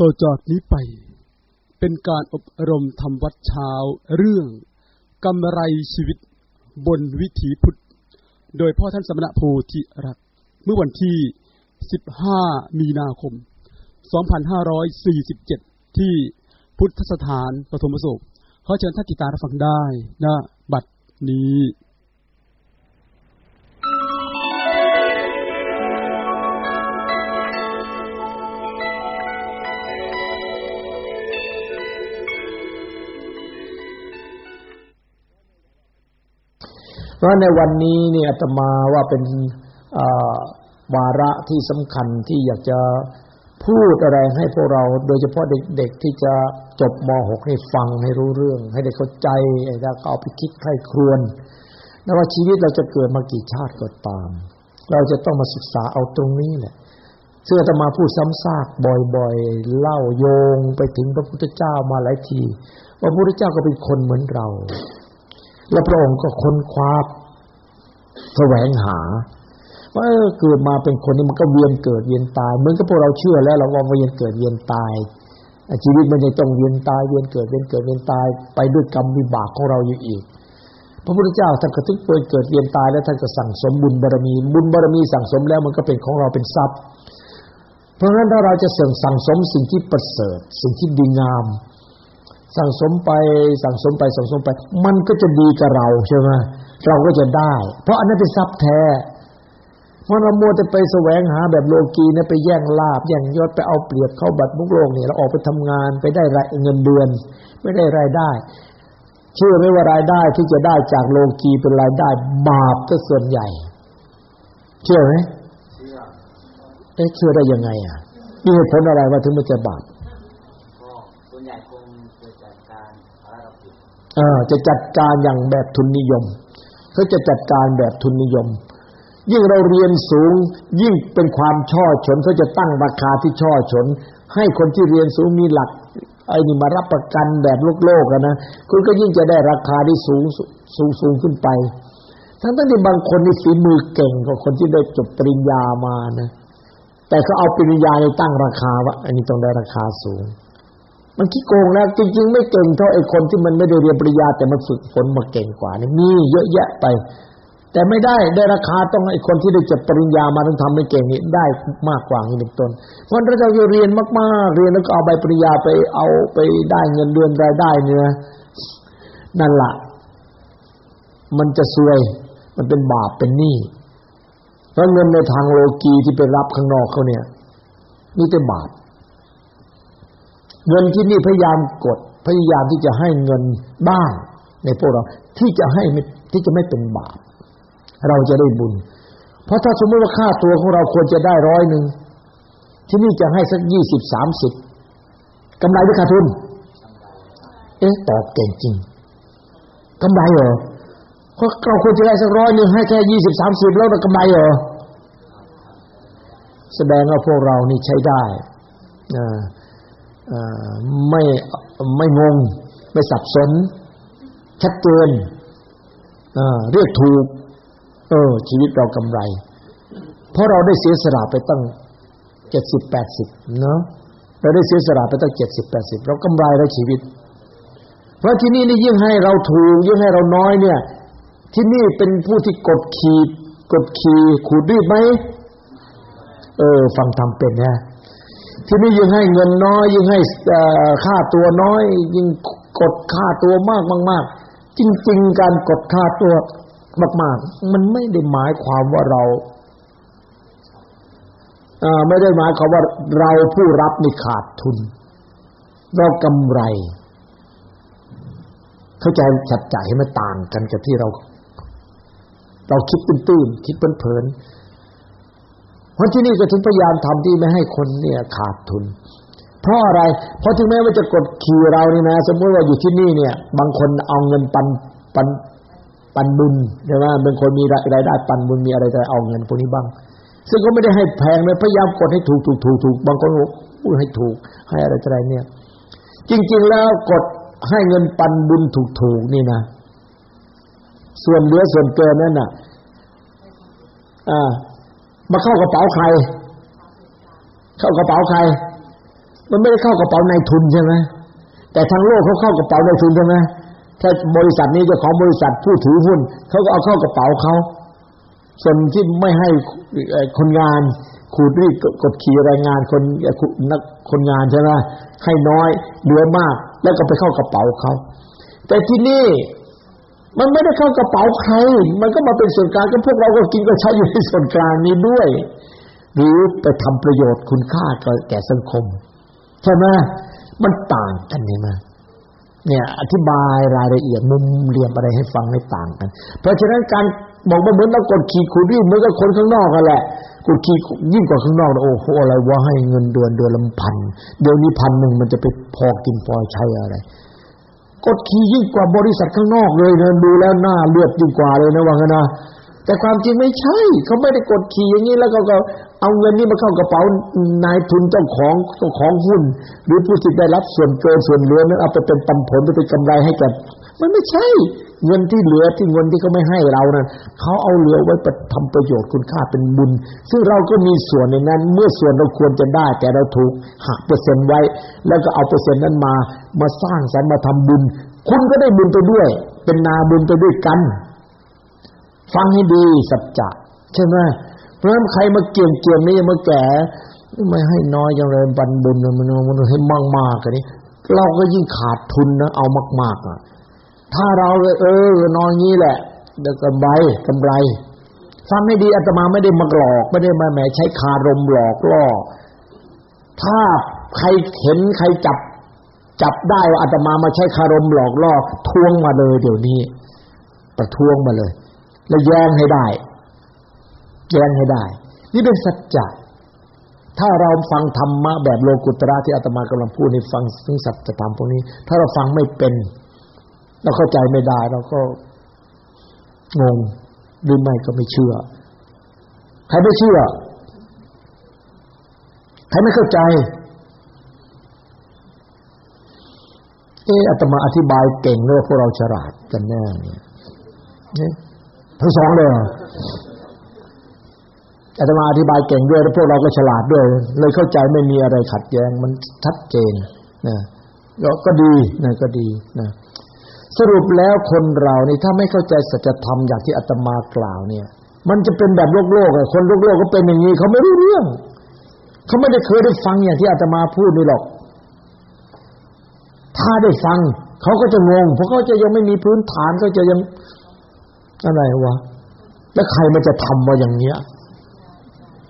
ต่อจากนี้ไป เป็นการอบรมทำวัดเช้าเรื่องกำไรชีวิตบนวิถีพุทธ โดยพ่อท่านสมณะโพธิรัตเมื่อวันที่ 15 มีนาคม 2547 ที่พุทธสถานปฐมโศกขอเชิญท่านติดตามรับฟังได้นะบัดนี้ เพราะในวันนี้เนี่ยอาตมาว่าเป็นวาระที่สำคัญที่อยากจะพูดอะไรให้พวกเรา โดยเฉพาะเด็กๆที่จะจบม .6 ให้ฟังให้รู้เรื่อง ให้ได้เข้าใจแล้วก็เอาไปคิดใคร่ครวนนะว่าชีวิตเราจะเกิดมากี่ชาติก็ตาม เราจะต้องมาศึกษาเอาตรงนี้แหละเชื่อจะมาพูดซ้ำซากบ่อยๆ เล่าโยงไปถึงพระพุทธเจ้ามาหลายทีว่าพระพุทธเจ้าก็เป็นคนเหมือนเรา แล้วพระองค์ก็ค้นคว้าแสวงหาว่าเกิดมาเป็นคนนี้มันก็เวียนเกิดเวียนตายเหมือนกับพวกเราเชื่อแล้วเราว่าเวียนเกิดเวียนตายชีวิตมันจะต้องเวียนตายเวียนเกิดเวียนเกิดเวียนตายไปด้วยกรรมวิบากของเราอยู่อีก พระพุทธเจ้าท่านก็ทุกเกิดเกิดเวียนตายแล้วท่านก็สั่งสมบุญบารมี บุญบารมีสั่งสมแล้วมันก็เป็นของเราเป็นทรัพย์ เพราะฉะนั้นถ้าเราจะเสริมสั่งสมสิ่งที่ประเสริฐ สิ่งที่ดีงาม สั่งสมไปสั่งสมไปสั่งสมไป มันก็จะดีกับเราใช่ไหมเราก็จะได้ เพราะอันนั้นเป็นทรัพย์แท้เพราะเราโมจะไปแสวงหาแบบโลกีเนี่ยไปแย่งลาบแย่งยศไปเอาเปรียบเข้าบัตรมุกโลกเนี่ยเราออกไปทำงานไปได้รายเงินเดือน ไม่ได้รายได้เชื่อไหมว่ารายได้ที่จะได้จากโลกีเป็นรายได้ บาปก็ส่วนใหญ่ เชื่อไหมเชื่อเอ๊ะเชื่อได้ยังไงอะมีเหตุผลอะไรว่าถึงมันจะบาปเออ จะจัดการอย่างแบบทุนนิยมเขาจะจัดการแบบทุนนิยม ยิ่งเราเรียนสูง ยิ่งเป็นความช่อฉนเขาจะตั้งราคาที่ช่อฉน ให้คนที่เรียนสูงมีหลักไอ้นี่มารับประกันแบบโลกโลกนะคุณก็ยิ่งจะได้ราคาที่สูงสูงสูงขึ้นไป ทั้งทั้งที่บางคนนี่ฝีมือเก่งกว่าคนที่ได้จบปริญญามานะ แต่เขาเอาปริญญาในตั้งราคาว่าอันนี้ต้องได้ราคาสูง มันขี้โกงนะจริงๆ ไม่เก่งเท่าไอ้คนที่มันไม่ได้เรียนปริญญาแต่มันฝึกฝนมาเก่งกว่านี่มีเยอะแยะไป แต่ไม่ได้ได้ราคาต้องไอ้คนที่ได้จบปริญญามาต้องทำให้เก่งนี่ได้มากกว่านี่เป็นต้นเพราะเราจะเรียนมากๆ เรียนแล้วก็เอาใบปริญญาไปเอาไปได้เงินเดือนรายได้เนี่ยนั่นล่ะมันจะซวย มันเป็นบาปเป็นหนี้เพราะเงินในทางโลกีที่ไปรับข้างนอกเขาเนี่ยนี่เป็นบาป เงินที่นี่พยายามกด พยายามที่จะให้เงินบ้างในพวกเราที่จะให้ที่จะไม่เป็นบาปเราจะได้บุญ เพราะถ้าสมมติว่าค่าตัวของเราควรจะได้ร้อยหนึ่งที่นี่จะให้สักยี่สิบสามสิบกำไรหรือขาดทุน เอ๊ะตอบเก่งจริงกำไรเหรอเพราะเราควรจะได้สักร้อยหนึ่งให้แค่ยี่สิบสามสิบแล้วเรากำไรเหรอแสดงว่าพวกเรานี่ใช้ได้อ่า ไม่ไม่งง ไม่สับสน ชัดเจนเรียกถูก เออ ชีวิตเรากำไร เพราะเราได้เสียสละไปตั้งเจ็ดสิบแปดสิบเนาะเราได้เสียสละไปตั้งเจ็ดสิบแปดสิบเรากำไรแล้วชีวิต เพราะที่นี่นี่ยิ่งให้เราถูก ยิ่งให้เราน้อยเนี่ย ที่นี่เป็นผู้ที่กดขีดกดขี่ขูดรีบไหมเออ ฟังทำเป็นนะ ที่นี่ยิ่งให้เงินน้อย ยิ่งให้ค่าตัวน้อย ยิ่งกดค่าตัวมากมากๆจริง ๆ การกดค่าตัวมากๆมันไม่ได้หมายความว่าเราไม่ได้หมายความว่าเราผู้รับนี่ขาดทุน เรากำไร เข้าใจชัดใจให้มันต่างกันกับที่เรา เราคิดตื้นๆคิดเพลินๆ เพราะที่นี่ก็ถึงพยายามทำที่ไม่ให้คนเนี่ยขาดทุน เพราะอะไร เพราะถึงแม้ว่าจะกดขี่เรานี่นะ สมมติว่าอยู่ที่นี่เนี่ย บางคนเอาเงินปันปันปันบุญใช่ไหมบางคนมีรายได้ปันบุญมีอะไรจะเอาเงินพวกนี้บ้าง ซึ่งก็ไม่ได้ให้แพงเลยพยายามกดให้ถูกถูกถูกถูกบางคนพูดให้ถูก ให้อะไรอะไรเนี่ย จริง ๆ แล้วกดให้เงินปันบุญถูกถูกนี่นะ ส่วนเหลือส่วนเกินนั่นน่ะ อ่า มาเข้ากระเป๋าใคร เข้ากระเป๋าใคร มันไม่ได้เข้ากระเป๋านายทุนใช่ไหมแต่ทางโลกเขาเข้ากระเป๋านายทุนใช่ไหมถ้าบริษัทนี้เจ้าของบริษัทผู้ถือหุ้นเขาก็เอาเข้ากระเป๋าเขาส่วนที่ไม่ให้คนงานขูดรีดกดขี่แรงงานคนนักคนงานใช่ไหมให้น้อยเหลือมาก แล้วก็ไปเข้ากระเป๋าเขาแต่ที่นี่ มันไม่ได้เข้ากระเป๋าใคร มันก็มาเป็นส่วนกลางก็พวกเราก็กินก็ใช้อยู่ในส่วนกลางนี้ด้วย หรือไปทำประโยชน์คุณค่าแก่สังคม ใช่ไหมมันต่างกันนี่มาเนี่ย อธิบายรายละเอียดมุมเรียมอะไรให้ฟังให้ต่างกัน เพราะฉะนั้นการบอกว่าเหมือนเรากดขี่ขูดรีดเหมือนกับคนข้างนอกกันแหละกดขี่ยิ่งกว่าข้างนอกโอ้โหอะไรว่าให้เงินเดือนเดือนละพันเดี๋ยวนี้พันหนึ่งมันจะไปพอกินพอใช้อะไร กดขี่ยิ่งกว่าบริษัทข้างนอกเลยนะดูแล้วหน้าเลือดยิ่งกว่าเลยนะว่างั้นนะแต่ความจริงไม่ใช่ เขาไม่ได้กดขี่อย่างนี้แล้วก็เอาเงินนี้มาเข้ากระเป๋านายทุนเจ้าของเจ้าของหุ้น หรือผู้ที่ได้รับส่วนเกินส่วนเหลือนั้นเอาไปเป็นปันผลไปเป็นกำไรให้กับ มันไม่ใช่ เงินที่เหลือที่เงินที่เขาไม่ให้เรานั้นเขาเอาเหลือไว้ไปทำประโยชน์คุณค่าเป็นบุญ ซึ่งเราก็มีส่วนในนั้น เมื่อส่วนเราควรจะได้ แต่เราถูกหักเปอร์เซ็นต์ไว้ แล้วก็เอาเปอร์เซ็นต์นั้นมา มาสร้างสรรค์มาทำบุญ คุณก็ได้บุญไปด้วย เป็นนาบุญไปด้วยกัน ฟังให้ดีสัจจะใช่ไหมเพราะใครมาเกี่ยงเกี่ยงนี่มาแก่ไม่ให้น้อยอย่างไรบันบุญมันมันให้มากมากกันนี้เราก็ยิ่งขาดทุนนะเอามากๆอะ ถ้าเราเออนอนงี้แหละเดี๋ยวกำไรกำไรฟังให้ดีอาตมาไม่ได้มาหลอกไม่ได้มาแหมใช้คารมหลอกล่อ ถ้าใครเห็นใครจับ จับได้ว่าอาตมามาใช้คารมหลอกล่อทวงมาเลยเดี๋ยวนี้ประท้วงมาเลย แล้วแย้งให้ได้ แย้งให้ได้ นี่เป็นสัจจะถ้าเราฟังธรรมะแบบโลกุตระที่อาตมากำลังพูดในฟังถึงสัจธรรมพวกนี้ ถ้าเราฟังไม่เป็น เราเข้าใจไม่ได้เราก็งงหรือไม่ก็ไม่เชื่อ ใครไม่เชื่อ ใครไม่เข้าใจ เอออาตมาอธิบายเก่งเลยพวกเราฉลาดกันแน่เนี่ยทั้งสองเลยอาตมาอธิบายเก่งด้วยแล้วพวกเราก็ฉลาดด้วย เลยเข้าใจไม่มีอะไรขัดแย้งมันชัดเจนนะก็ดีนะก็ดีนะ สรุปแล้วคนเรานี่ถ้าไม่เข้าใจสัจธรรมอย่างที่อาตมากล่าวเนี่ย มันจะเป็นแบบโลกโลกอะคนโลกโลกก็เป็นอย่างนี้เขาไม่รู้เรื่อง เขาไม่ได้เคยได้ฟังอย่างที่อาตมาพูดนี่หรอก ถ้าได้ฟัง เขาก็จะงง เพราะเขาจะยังไม่มีพื้นฐานก็จะยังอะไรวะแล้วใครมันจะทำมาอย่างเนี้ย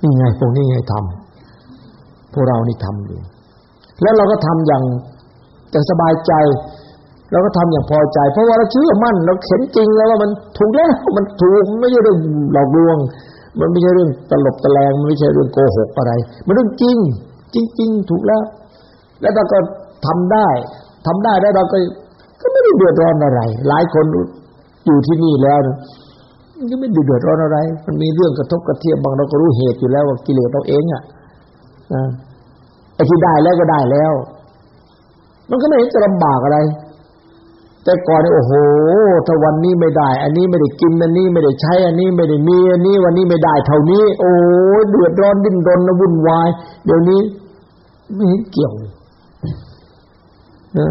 นี่ไงพวกนี้ไงทำพวกเรานี่ทำอยู่แล้วเราก็ทำอย่างแต่สบายใจ เราก็ทำอย่างพอใจ เพราะว่าเราเชื่อมั่นเราเห็นจริงแล้วว่ามันถูกแล้วมันถูกไม่ใช่เรื่องหลอกลวง มันไม่ใช่เรื่องตลบตะแลงมันไม่ใช่เรื่องโกหกอะไร มันเรื่องจริง จริง ๆ ถูกแล้ว แล้วเราก็ทำได้ทำได้แล้วเราก็ก็ไม่ได้เดือดร้อนอะไร หลายคนอยู่ที่นี่แล้วก็ไม่ได้เดือดร้อนอะไร มันมีเรื่องกระทบกระเทียบบางเราก็รู้เหตุอยู่แล้วว่ากิเลสเราเองอะไอ้ที่ได้แล้วก็ได้แล้ว มันก็ไม่เห็นจะลำบากอะไร แต่ก่อนนี่โอ้โหถ้าวันนี้ไม่ได้ อันนี้ไม่ได้กินอันนี้ไม่ได้ใช้ อันนี้ไม่ได้มีอันนี้วันนี้ไม่ได้เท่านี้ โอ้เดือดร้อนดิ้นรนวุ่นวาย เดี๋ยวนี้ไม่เห็นเกี่ยวนะ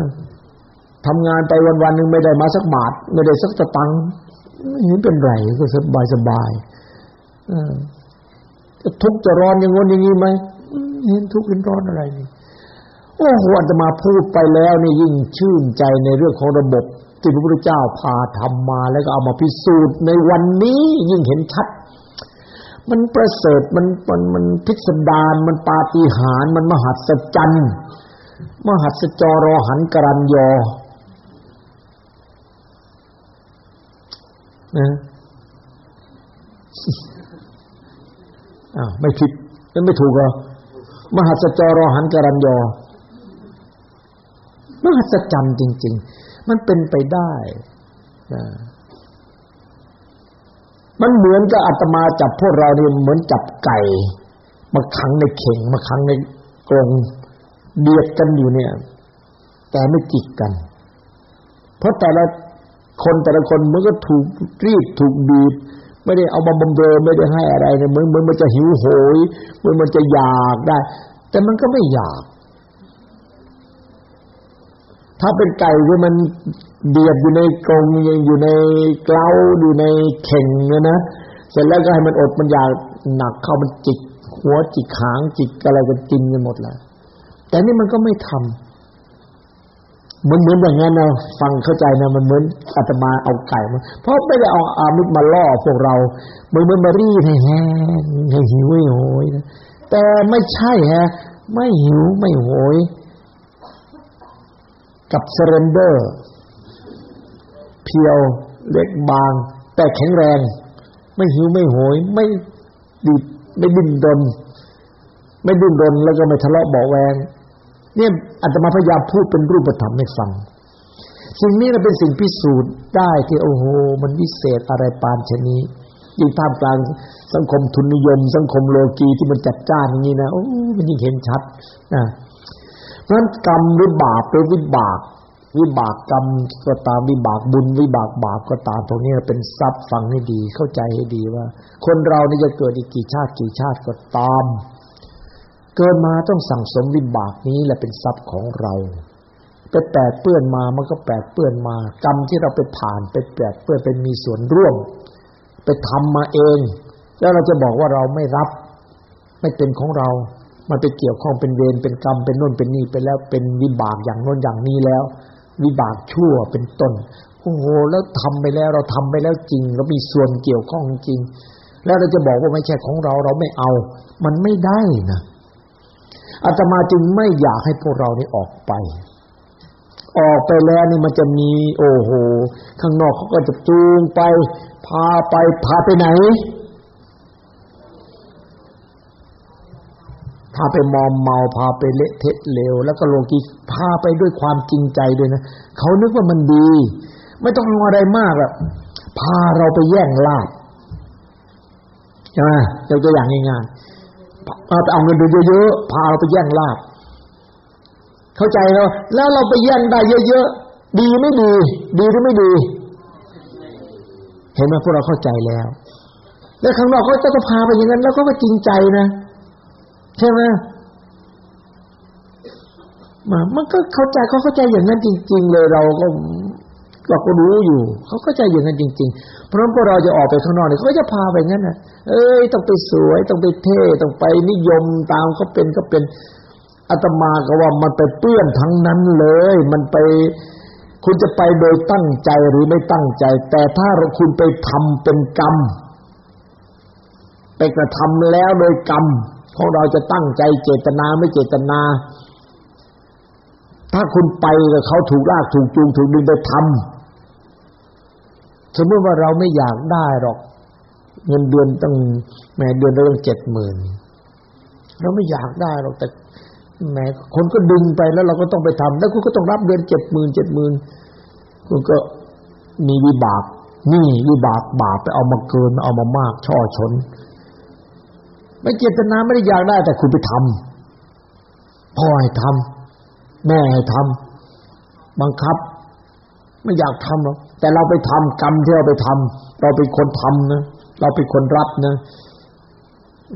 ทำงานไปวันวันหนึ่งไม่ได้มาสักบาทไม่ได้สักตะตังไม่เห็นเป็นไรก็สบายสบายจะทุกข์จะร้อนอย่างงนอย่างนี้ไหมเห็นทุกข์เห็นร้อนอะไรนี่ โอ้โหอาตมาพูดไปแล้วนี่ยิ่งชื่นใจในเรื่องของระบบที่พระพุทธเจ้าพาทำมาแล้วก็เอามาพิสูจน์ในวันนี้ยิ่งเห็นชัด มันประเสริฐมันมันมันพิสดารมันปาฏิหาริย์มันมหัศจรรย์มหัศจรอหันกรันยอนะอ้าวไม่ผิดไม่ถูกเหรอมหัศจรอหันกรันยอ มหัศจรรย์จริง ๆ มันเป็นไปได้นะมันเหมือนกับอาตมาจับพวกเราเนี่ยเหมือนจับไก่มาขังในเข่งมาขังในกรงเบียดกันอยู่เนี่ย แต่ไม่จิกกัน เพราะแต่ละคนแต่ละคนมันก็ถูกรีดถูกบีบไม่ได้เอามาบำเรอไม่ได้ให้อะไรเนี่ยเหมือนเหมือนมันจะหิวโหยเหมือนมันจะอยากได้ แต่มันก็ไม่อยาก ถ้าเป็นไก่ที่มันเบียดอยู่ในกรงอยู่ในเกล้าอยู่ในเข่งเนี่ยนะเสร็จแล้วก็ให้มันอดมันอยากหนักเข้ามันจิกหัวจิกหางจิกอะไรกันกินกันหมดแล้วแต่นี่มันก็ไม่ทำเหมือนเหมือนอย่างนั้นนะฟังเข้าใจนะมันเหมือนอาตมาเอาไก่มาเพราะไม่ได้เอาอามิตมาล่อพวกเราเหมือนเหมือนมารีดให้แห้งให้หิวให้โหยนะแต่ไม่ใช่ฮะ ไม่หิวไม่โหย กับ slender เพรียวเล็กบาง แต่แข็งแรง ไม่หิวไม่โหย ไม่ดิบไม่ดิ้นรนไม่ดิ้นรนแล้วก็ไม่ทะเลาะเบาะแว้งเนี่ยอาตมาพยายามพูดเป็นรูปธรรมให้ฟัง สิ่งนี้เราเป็นสิ่งพิสูจน์ได้ที่โอ้โห มันวิเศษอะไรปานชนี้ยิ่งท่ามกลางสังคมทุนนิยม สังคมโลกีที่มันจัดจ้านอย่างนี้นะโอ้มันยิ่งเห็นชัดนะ นั้นกรรมหรือบาปหรือวิบาก วิบากกรรมก็ตามวิบากบุญ วิบากบาปก็ตามตรงนี้เป็นทรัพย์ฟังให้ดี เข้าใจให้ดีว่า คนเรานี่จะเกิดอีกกี่ชาติกี่ชาติก็ตาม เกิดมาต้องสั่งสมวิบากนี้แหละเป็นทรัพย์ของเราไปแปดเปื้อนมามันก็แปดเปื้อนมา กรรมที่เราไปผ่านไปแปดเปื้อนเป็นมีส่วนร่วม ไปทำมาเอง แล้วเราจะบอกว่าเราไม่รับ ไม่เป็นของเรา มันไปเกี่ยวข้องเป็นเวรเป็นกรรมเป็นน่นเป็นนี่ไปแล้วเป็นวิบากอย่างโน้นอย่างนี้แล้ว วิบากชั่วเป็นต้นโอ้โหแล้วทำไปแล้วเราทำไปแล้วจริงเรามีส่วนเกี่ยวข้องจริง แล้วเราจะบอกว่าไม่ใช่ของเราเราไม่เอา มันไม่ได้นะอาตมาจึงไม่อยากให้พวกเรานี่ออกไป ออกไปแล้วนี่มันจะมีโอ้โห ข้างนอกเขาก็จะจูงไป พาไปพาไปไหน พาไปมอมเมาพาไปเละเทะเลวแล้วก็โลกีพาไปด้วยความจริงใจด้วยนะเขานึกว่ามันดี ไม่ต้องเอาอะไรมากแบบพาเราไปแย่งลาบใช่ไหมยกตัวอย่างง่ายเอาไปเอาเงินเดือนเยอะๆพาเราไปแย่งลาบเข้าใจเราแล้วเราไปแย่งได้เยอะๆดีไม่ดี ดีหรือไม่ดี เห็นไหมพวกเราเข้าใจแล้ว แล้วข้างนอกเขาจะพาไปอย่างนั้น แล้วก็จริงใจนะ ใช่ไหมมามันก็เข้าใจเขาเข้าใจอย่างนั้นจริง ๆ เลยเราก็เราก็รู้อยู่ เขาก็ใจอย่างนั้นจริง ๆ เพราะงั้นพวกเราจะออกไปข้างนอกเนี่ยเขาจะพาไปงั้นนะเอ้ยต้องไปสวย ต้องไปเท่ต้องไปนิยมตามเขาเป็นก็เป็นอาตมาก็ว่ามันไปเปื้อนทั้งนั้นเลย มันไปคุณจะไปโดยตั้งใจหรือไม่ตั้งใจ แต่ถ้าคุณไปทำเป็นกรรม ไปกระทำแล้วโดยกรรม ของเราจะตั้งใจเจตนาไม่เจตนา ถ้าคุณไปกับเขาถูกลากถูกจูงถูกดึงไปทำสมมติว่าเราไม่อยากได้หรอก เงินเดือนตั้งแม่เดือนเราต้องเจ็ดหมื่นเราไม่อยากได้หรอกแต่แม่คนก็ดึงไปแล้วเราก็ต้องไปทำแล้วคุณก็ต้องรับเดือนเจ็ดหมื่นเจ็ดหมื่นคุณก็มีวิบากนี่วิบากบาปไปเอามาเกินเอามามาก ช่อชน ไม่เจตนาไม่ได้อยากได้ แต่คุณไปทำพ่อให้ทำแม่ให้ทำบังคับ ไม่อยากทำหรอกแต่เราไปทำกรรมที่เราไปทำเราเป็นคนทำนะเราเป็นคนรับนะ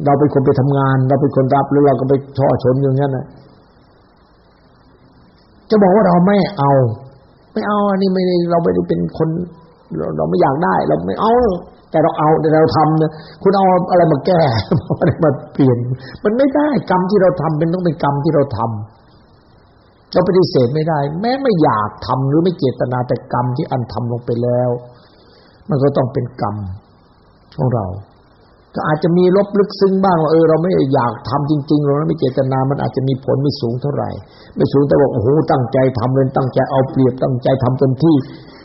เราเป็นคนไปทำงาน เราเป็นคนรับแล้วเราก็ไปช่อชนอย่างนั้นนะจะบอกว่าเราไม่เอา ไม่เอาอันนี้ไม่เราไม่ได้เป็นคน เราเราไม่อยากได้ เราไม่เอา แต่เราเอาแต่เราทำนะคุณเอาอะไรมาแก้อะไรมาเปลี่ยน มันไม่ได้กรรมที่เราทำเป็นต้องเป็นกรรมที่เราทำเราปฏิเสธไม่ได้ แม้ไม่อยากทำหรือไม่เจตนาแต่กรรมที่อันทำลงไปแล้ว มันก็ต้องเป็นกรรมของเรา ก็อาจจะมีลบลึกซึ้งบ้างว่าเออเราไม่อยากทำจริงๆเราไม่เจตนา มันอาจจะมีผลไม่สูงเท่าไหร่ ไม่สูงแต่บอกโอ้โหตั้งใจทำเลยตั้งใจเอาเปรียบตั้งใจทำเต็มที่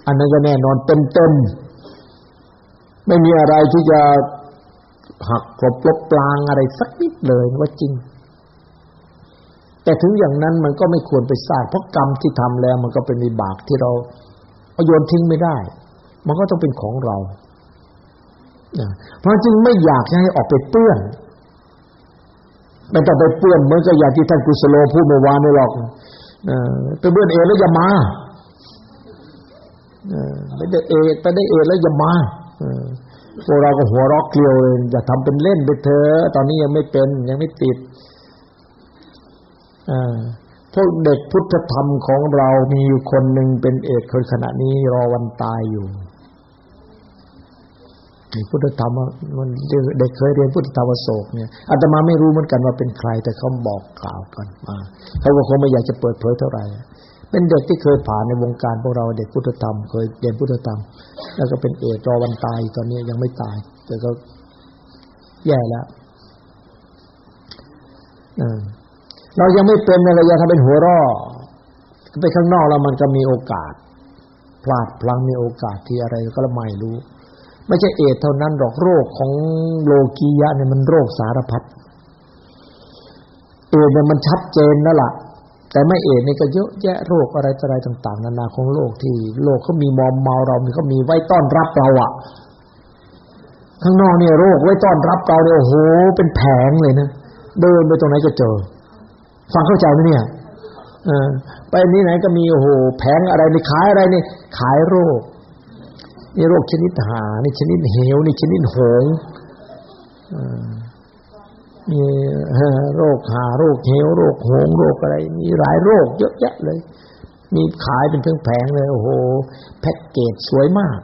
อันนั้นก็แน่นอนเต็มๆ ไม่มีอะไรที่จะหักกลบลบปลางอะไรสักนิดเลยว่าจริง แต่ถึงอย่างนั้นมันก็ไม่ควรไปสร้างเพราะกรรมที่ทำแล้วมันก็เป็นวิบากที่เราเอาโยนทิ้งไม่ได้ มันก็ต้องเป็นของเราเพราะจึงไม่อยากให้ออกไปเปื้อนไม่ต้องไปเปื้อนเหมือนกับอย่างที่ท่านกุสโลพูดเมื่อวานนี่หรอกไปเปื้อนเอแล้วอย่ามาไปได้เอไปได้เอแล้วอย่ามา พวกเราก็หัวรอกเกลียวเลยอย่าทำเป็นเล่นไปเถอะตอนนี้ยังไม่เป็นยังไม่ติดพวกเด็กพุทธธรรมของเรามีอยู่คนหนึ่งเป็นเอกคนขณะนี้รอวันตายอยู่พุทธธรรมมันเด็กเคยเรียนพุทธธรรมโศกเนี่ยอาตมาไม่รู้เหมือนกันว่าเป็นใคร แต่เขาบอกกล่าวกันมาเขาก็คงไม่อยากจะเปิดเผยเท่าไหร่ เป็นเด็กที่เคยผ่านในวงการพวกเราเด็กพุทธธรรมเคยเรียนพุทธธรรม แล้วก็เป็นเอกรอวันตายตอนนี้ยังไม่ตาย แต่ก็แย่แล้วเรายังไม่เป็นอะไรยังทำเป็นหัวรอไปข้างนอกแล้วมันก็มีโอกาส พลาดพลั้งมีโอกาสที่อะไรก็ไม่รู้ ไม่ใช่เอดเท่านั้นหรอกโรคของโลกียะเนี่ยมันโรคสารพัดเอเนี่ยมันชัดเจนแล้วล่ะ แต่ไม่เอดนี่ก็เยอะแยะโรคอะไรอะไรต่าง ๆ นานาของโลกที่โลกเขามีมอมเมาเรามีเขามีไว้ต้อนรับเราอะข้างนอกเนี่ยโรคไว้ต้อนรับเราเนี่ยโอ้โหเป็นแผงเลยนะเดินไปตรงไหนก็เจอ ฟังเข้าใจไหมเนี่ยอไปนี้ไหนก็มีโอ้โหแผงอะไรในขายอะไรนี่ขายโรคนี่โรคชนิดหานี่ชนิดเหวนี่ชนิดหง มีโรคหาโรคเหวโรคหงโรคอะไร มีหลายโรคเยอะแยะเลย มีขายเป็นทั้งแผงเลย โอ้โห แพ็กเกจสวยมาก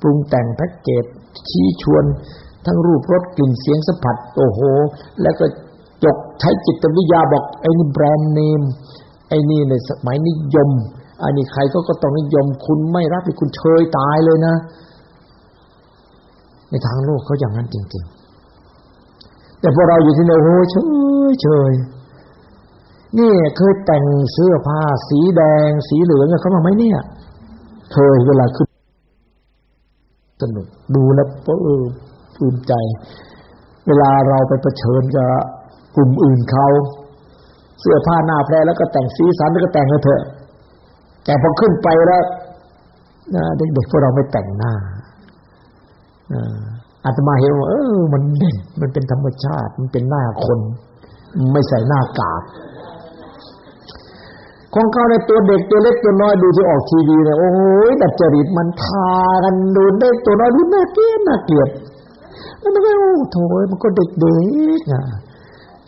ปรุงแต่งแพ็กเกจชี้ชวน ทั้งรูปรสกลิ่นเสียงสัมผัส โอ้โห แล้วก็จกใช้จิตวิทยาบอกไอ้นี่แบรนด์เนมไอ้นี่ในสมัยนิยม อันนี้ใครก็ก็ต้องนิยม คุณไม่รับนี่คุณเชยตายเลยนะ ในทางโลกเขาอย่างนั้นจริง ๆ แต่พวกเราอยู่ที่นี่โอ้เฉยเฉยนี่เคยแต่งเสื้อผ้า สีแดง สีเหลืองเขามาไหมเนี่ย เคยเวลาขึ้นสนุกดูแล้วเออภูมิใจ เวลาเราไปเผชิญกับกลุ่มอื่นเขาเสื้อผ้าหน้าแพรแล้วก็แต่งสีสันแล้วก็แต่งให้เถอะ แต่พอขึ้นไปแล้วเด็กๆพวกเราไม่แต่งหน้า อาตมาเห็นว่า เออ มันเด่นมันเป็นธรรมชาติ มันเป็นหน้าคน ไม่ใส่หน้ากากของเขาในตัวเด็กตัวเล็กตัวน้อยดูที่ออกทีวีเนี่ยโอ้ยดัดจริตมันทากันดูได้ตัวน้อยดูน่าเกลียดน่าเกลียดมันก็โอ้โถมันก็เด็กเด็กอะ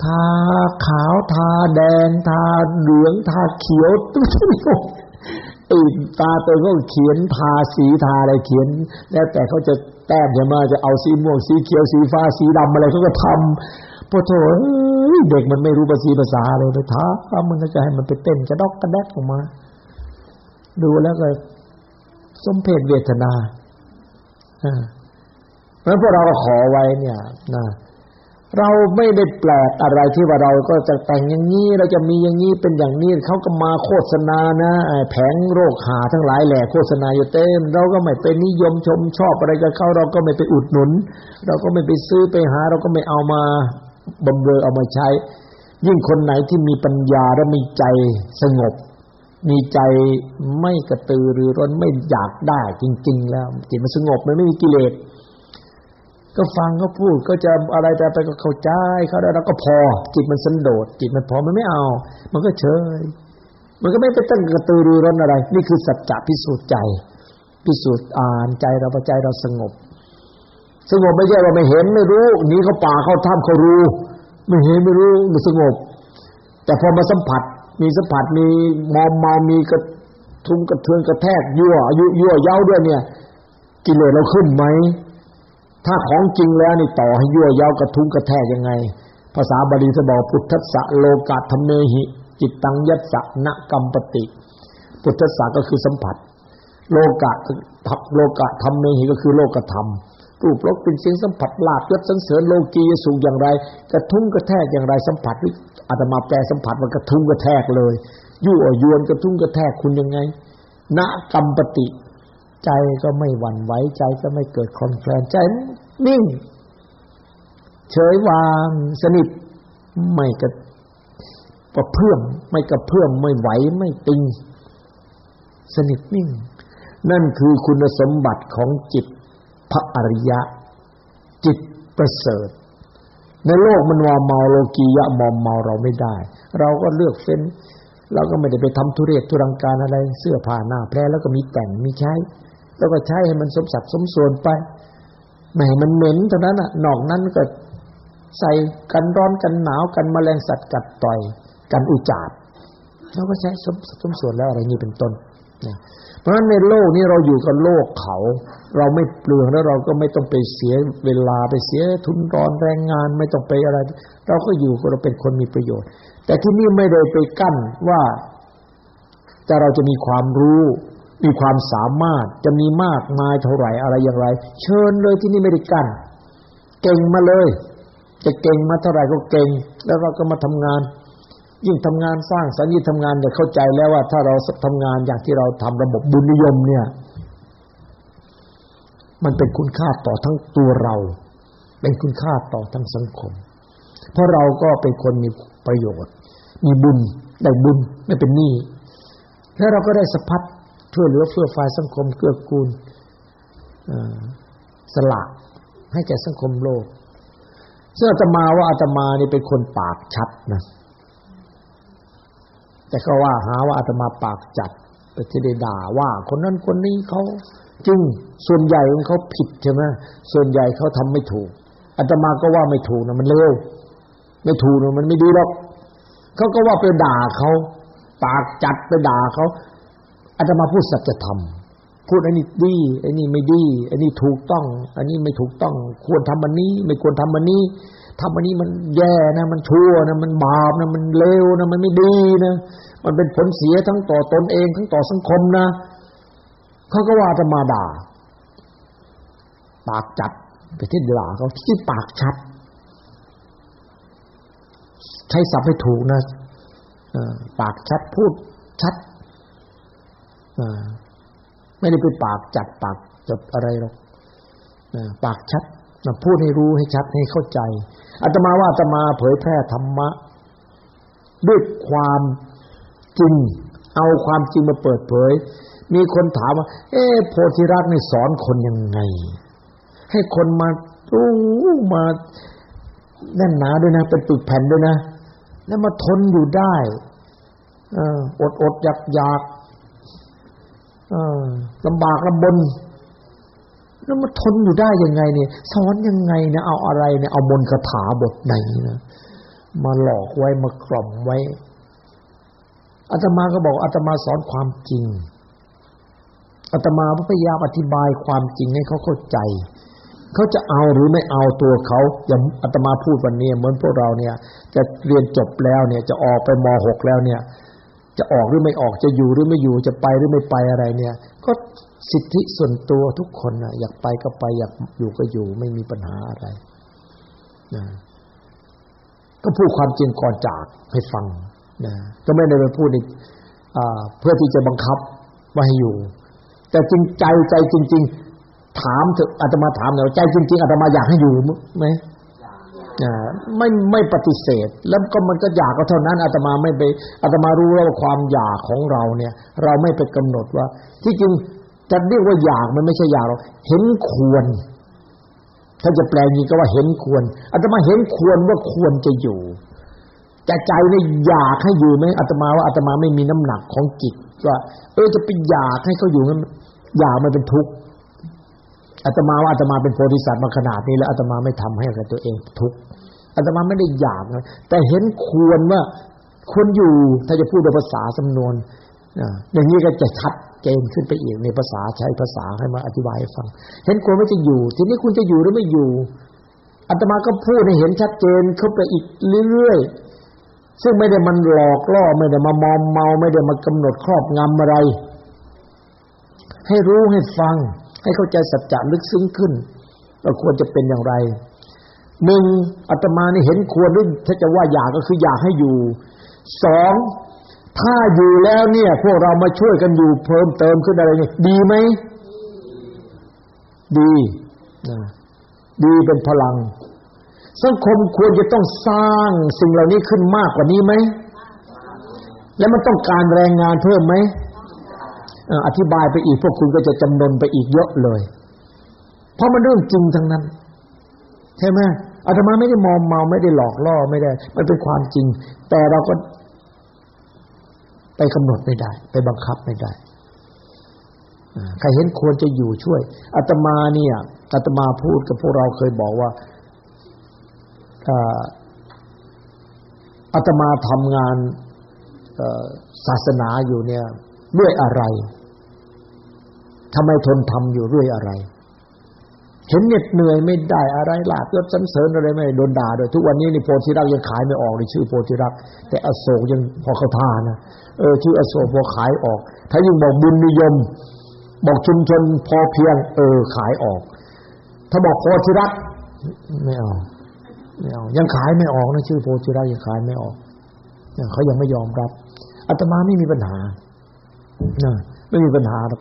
ทาขาวทาแดงทาเหลืองทาเขียวตัวนี้ ตีตาตัวก็เขียนทาสีทาอะไรเขียน แล้วแต่เขาจะแต้มจะมาจะเอาสีม่วงสีเขียวสีฟ้าสีดำอะไรเขาก็ทำพอโถเด็กมันไม่รู้ภาษีภาษาเลยไปท้ามันก็จะให้มันไปเต้นกระดอกกระแดกออกมา ดูแล้วก็สมเพศเวทนาอ่าเพราะพวกเราขอไว้เนี่ยนะ เราไม่ได้แปลกอะไรที่ว่าเราก็จะแต่งอย่างนี้เราจะมีอย่างนี้เป็นอย่างนี้เขาก็มาโฆษณานะแผงโรคหาทั้งหลายแหล่โฆษณาอยู่เต็มเราก็ไม่ไปนิยมชมชอบอะไรกับเขาเราก็ไม่ไปอุดหนุน เราก็ไม่ไปซื้อไปหา เราก็ไม่เอามาบำเรอเอามาใช้ ยิ่งคนไหนที่มีปัญญาและมีใจสงบ มีใจไม่กระตือรือร้นไม่อยากได้จริง ๆ แล้วจิตมันสงบมันไม่มีกิเลส ก็ฟังเขาพูดก็จะอะไรแต่ไปก็เข้าใจเขาแล้วก็พอ จิตมันสันโดษจิตมันพอมันไม่เอา มันก็เฉย มันก็ไม่ไปตั้งกระตือรือร้นอะไร นี่คือสัจจะพิสูจน์ใจ พิสูจน์อ่านใจเราใจเราสงบ สงบไม่ใช่ว่าไม่เห็นไม่รู้นี้เขาป่าเขาถ้ำเขารู้ ไม่เห็นไม่รู้มันสงบ แต่พอมาสัมผัส มีสัมผัสมีมอมเมามีกระทุ้งกระเทือนกระแทกยั่วยั่วยั่วเย้าด้วยเนี่ย กิเลสเราขึ้นไหม ถ้าของจริงแล้วนี่ต่อให้ยั่วเย้ากระทุ้งกระแทกยังไง ภาษาบาลีจะบอกพุทธัสสะโลกาธรรมเมหิ จิตตังยัสสะนกัมปติ พุทธัสสะก็คือสัมผัส โลกะโลกะธรรมเมหิก็คือโลกธรรมรูปรสเป็นเสียงสัมผัสลาบยศสันเสริญโลกียสุอย่างไร กระทุ้งกระแทกอย่างไรสัมผัสอาตมาแปลสัมผัสมันกระทุ้งกระแทกเลยยั่วยวนกระทุ้งกระแทกคุณยังไงณกัมปติ ใจก็ไม่หวั่นไหวใจก็ไม่เกิดคอนแคลนใจนิ่ง เฉยวางสนิทไม่กระกระเพื่อมไม่กระเพื่อมไม่ไหวไม่ติงสนิทนิ่ง นั่นคือคุณสมบัติของจิตพระอริยะ จิตประเสริฐ ในโลกมันวาเมาโลกียะมอมเมาเราไม่ได้ เราก็เลือกเฟ้นเราก็ไม่ได้ไปทำทุเรศทุรังการอะไร เสื้อผ้าหน้าแพรแล้วก็มีแต่งมีใช้ แล้วก็ใช้ให้มันสมสัดสมส่วนไปไม่ให้มันเหม็นเท่านั้นอะนอกนั้นก็ใส่กันร้อนกันหนาวกันแมลงสัตว์กัดต่อย กันอุจจาดเราก็ใช้สมสมส่วนแล้วอะไรนี้เป็นต้นนะเพราะฉะนั้นในโลกนี้เราอยู่กับโลกเขา เราไม่เปลืองแล้วเราก็ไม่ต้องไปเสียเวลาไปเสียทุนรอนแรงงานไม่ต้องไปอะไร เราก็อยู่เราเป็นคนมีประโยชน์ แต่ที่นี่ไม่ได้ไปกั้นว่าจะเราจะมีความรู้ มีความสามารถจะมีมากมายเท่าไหร่อะไรอย่างไร เชิญเลยที่นี่ไม่ได้กั้นเก่งมาเลย จะเก่งมาเท่าไหร่ก็เก่ง แล้วเราก็มาทำงาน ยิ่งทำงานสร้างสรรค์ยิ่งทำงานจะเข้าใจแล้วว่า ถ้าเราทำงานอย่างที่เราทำระบบบุญนิยมเนี่ย มันเป็นคุณค่าต่อทั้งตัวเรา เป็นคุณค่าต่อทั้งสังคม เพราะเราก็เป็นคนมีประโยชน์ มีบุญได้บุญไม่เป็นหนี้แล้วเราก็ได้สะพัด ช่วยเหลือเฟื่อฟายสังคมเกื้อกูลสละให้แก่สังคมโลกซึ่งอาตมาว่าอาตมานี่เป็นคนปากชัดนะแต่ก็ว่าหาว่าอาตมาปากจัดไปที่ได้ด่าว่า คนนั้นคนนี้เขาจริงส่วนใหญ่ของเขาผิดใช่ไหมส่วนใหญ่เขาทำไม่ถูกอาตมาก็ว่าไม่ถูกนะมันเลวไม่ถูกนะมันไม่ดีหรอกเขาก็ว่าไปด่าเขาปากจัดไปด่าเขา อาตมาพูดสัจธรรมพูดอันนี้ดีอันนี้ไม่ดีอันนี้ถูกต้อง อันนี้ไม่ถูกต้อง ควรทำอันนี้ ไม่ควรทำอันนี้ทำอันนี้มันแย่นะ มันชั่วนะมันบาปนะมันเลวนะมันไม่ดีนะมันเป็นผลเสียทั้งต่อตนเองทั้งต่อสังคมนะเขาก็ว่าจะมาด่า ปากจัดไปที่ด่าเขาที่ปากชัด ใช้ศัพท์ให้ถูกนะปากชัดพูดชัด ไม่ได้ไปปากจัดปากจดอะไรหรอกปากชัดพูดให้รู้ให้ชัดให้เข้าใจอาตมาว่าอาตมาเผยแพร่ธรรมะ ด้วยความจริง เอาความจริงมาเปิดเผย มีคนถามว่า เอ๊โพธิรักษ์นี่สอนคนยังไง ให้คนมารู้มาแน่นหนาด้วยนะ เป็นปึกแผ่นด้วยนะ แล้วมาทนอยู่ได้อดอดอยากอยาก ลำบากลำบน แล้วมาทนอยู่ได้ยังไงเนี่ยสอนยังไงเนี่ยเอาอะไรเนี่ยเอามนคาถาบทไหนนะมาหลอกไว้มากล่อมไว้อาตมาก็บอกอาตมาสอนความจริงอาตมาพยายามอธิบายความจริงให้เขาเข้าใจ เขาจะเอาหรือไม่เอาตัวเขาอย่างอาตมาพูดวันนี้เหมือนพวกเราเนี่ย จะเรียนจบแล้วเนี่ย จะออกไปมหกแล้วเนี่ย จะออกหรือไม่ออกจะอยู่หรือไม่อยู่จะไปหรือไม่ไปอะไรเนี่ย ก็สิทธิส่วนตัวทุกคนนะอยากไปก็ไปอยากอยู่ก็อยู่ ไม่มีปัญหาอะไรนะก็พูดความจริงก่อนจากให้ฟังนะก็ไม่ได้ไปพูดในเพื่อที่จะบังคับว่าให้อยู่ แต่จริงใจใจจริง ๆ ถามเถอะอาตมาถามเนี่ยใจจริงๆอาตมาอยากให้อยู่ไหม ไม่ไม่ปฏิเสธ แล้วก็มันก็อยากก็เท่านั้นอาตมาไม่ไปอาตมารู้แล้วว่าความอยากของเราเนี่ย เราไม่ไปกำหนดว่า ที่จริงจะเรียกว่าอยากมันไม่ใช่อยากหรอกเห็นควร ถ้าจะแปลงี้ก็ว่าเห็นควรอาตมาเห็นควรว่าควรจะอยู่แต่ใจเนี่ยอยากให้อยู่ไหมอาตมาว่าอาตมาไม่มีน้ำหนักของจิตว่าเออจะไปอยากให้เขาอยู่นั้นอยากมันเป็นทุกข์ อาตมาว่าอาตมาเป็นโพธิสัตว์มาขนาดนี้แล้วอาตมาไม่ทำให้กับตัวเองทุกข์อาตมาไม่ได้อยากนะแต่เห็นควรว่าควรอยู่ถ้าจะพูดในภาษาสำนวนอย่างนี้ก็จะชัดเจนขึ้นไปอีกในภาษาใช้ภาษาให้มาอธิบายให้ฟัง เห็นควรว่าจะอยู่ ทีนี้คุณจะอยู่หรือไม่อยู่อาตมาก็พูดให้เห็นชัดเจนเข้าไปอีกเรื่อยๆซึ่งไม่ได้มันหลอกล่อไม่ได้มามอมเมา ไม่ได้มากำหนดครอบงำอะไร ให้รู้ให้ฟัง ให้เข้าใจสัจจะลึกซึ้งขึ้นว่าควรจะเป็นอย่างไรหนึ่งอาตมานี่เห็นควรหรือถ้าจะว่าอยากก็คืออยากให้อยู่สองถ้าอยู่แล้วเนี่ย พวกเรามาช่วยกันอยู่เพิ่มเติมขึ้นอะไรนี่ดีไหมดีนะดีเป็นพลัง สังคมควรจะต้องสร้างสิ่งเหล่านี้ขึ้นมากกว่านี้ไหม แล้วมันต้องการแรงงานเพิ่มไหม อธิบายไปอีกพวกคุณก็จะจำนนไปอีกเยอะเลย เพราะมันเรื่องจริงทั้งนั้น ใช่ไหมอาตมาไม่ได้มอมเมาไม่ได้หลอกล่อไม่ได้ มันเป็นความจริง แต่เราก็ ไปกำหนดไม่ได้ ไปบังคับไม่ได้ใครเห็นควรจะอยู่ช่วยอาตมาเนี่ยอาตมาพูดกับพวกเราเคยบอกว่าอาตมาทำงานศาสนาอยู่เนี่ย ด้วยอะไร ทำไมทนทำอยู่ด้วยอะไร เห็นเหน็ดเหนื่อยไม่ได้อะไรลาบยศสันเสริญอะไรไม่โดนด่าด้วยทุกวันนี้นี่โพธิรักยังขายไม่ออกเลยชื่อโพธิรัก แต่อโศกยังพอเข้าท่านะเออชื่ออโศกพอขายออก ถ้ายิ่งบอกบุญนิยม บอกชุมชนพอเพียง เออขายออก ถ้าบอกโพธิรักไม่เอาไม่เอายังขายไม่ออกนะชื่อโพธิรักยังขายไม่ออกยังเขายังไม่ยอมรับอาตมาไม่มีปัญหานะไม่มีปัญหาหรอก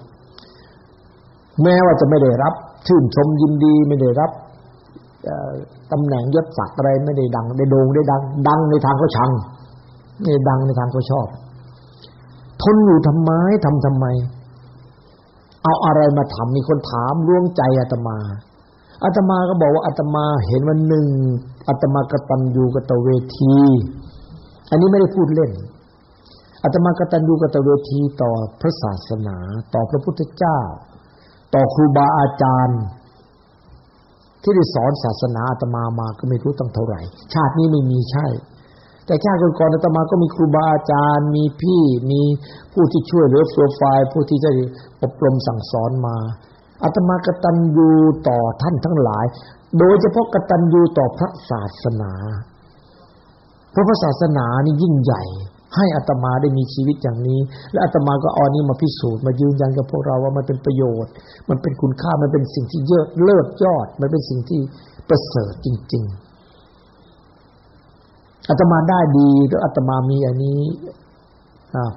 แม้ว่าจะไม่ได้รับ ชื่นชมยินดีไม่ได้รับตำแหน่งยศศักดิ์อะไรไม่ได้ดัง ได้โด่งได้ดัง ดังในทางเขาชังไม่ดังในทางเขาชอบ ทนอยู่ทำไมทำทำไม เอาอะไรมาทำมีคนถามล่วงใจอาตมาอาตมาก็บอกว่าอาตมาเห็นวันหนึ่งอาตมากตัญญูกตเวที อันนี้ไม่ได้พูดเล่นอาตมากตัญญูกตเวทีต่อพระศาสนา ต่อพระพุทธเจ้า ต่อครูบาอาจารย์ ที่ได้สอนศาสนาอาตมามาก็ไม่รู้ตั้งเท่าไหร่ ชาตินี้ไม่มีใช่ แต่ชาติก่อนอาตมาก็มีครูบาอาจารย์ มีพี่มีผู้ที่ช่วยเหลือเฟื่อฟายผู้ที่จะอบรมสั่งสอนมาอาตมากตัญญูต่อท่านทั้งหลาย โดยเฉพาะกตัญญูต่อพระศาสนา เพราะพระศาสนานี่ยิ่งใหญ่ ให้อัตมาได้มีชีวิตอย่างนี้ และอัตมาก็เอานี้มาพิสูจน์มายืนยันกับพวกเราว่ามันเป็นประโยชน์ มันเป็นคุณค่ามันเป็นสิ่งที่เยอะเลิศยอด มันเป็นสิ่งที่ประเสริฐจริง ๆอาตมาได้ดีแล้วอาตมามีอันนี้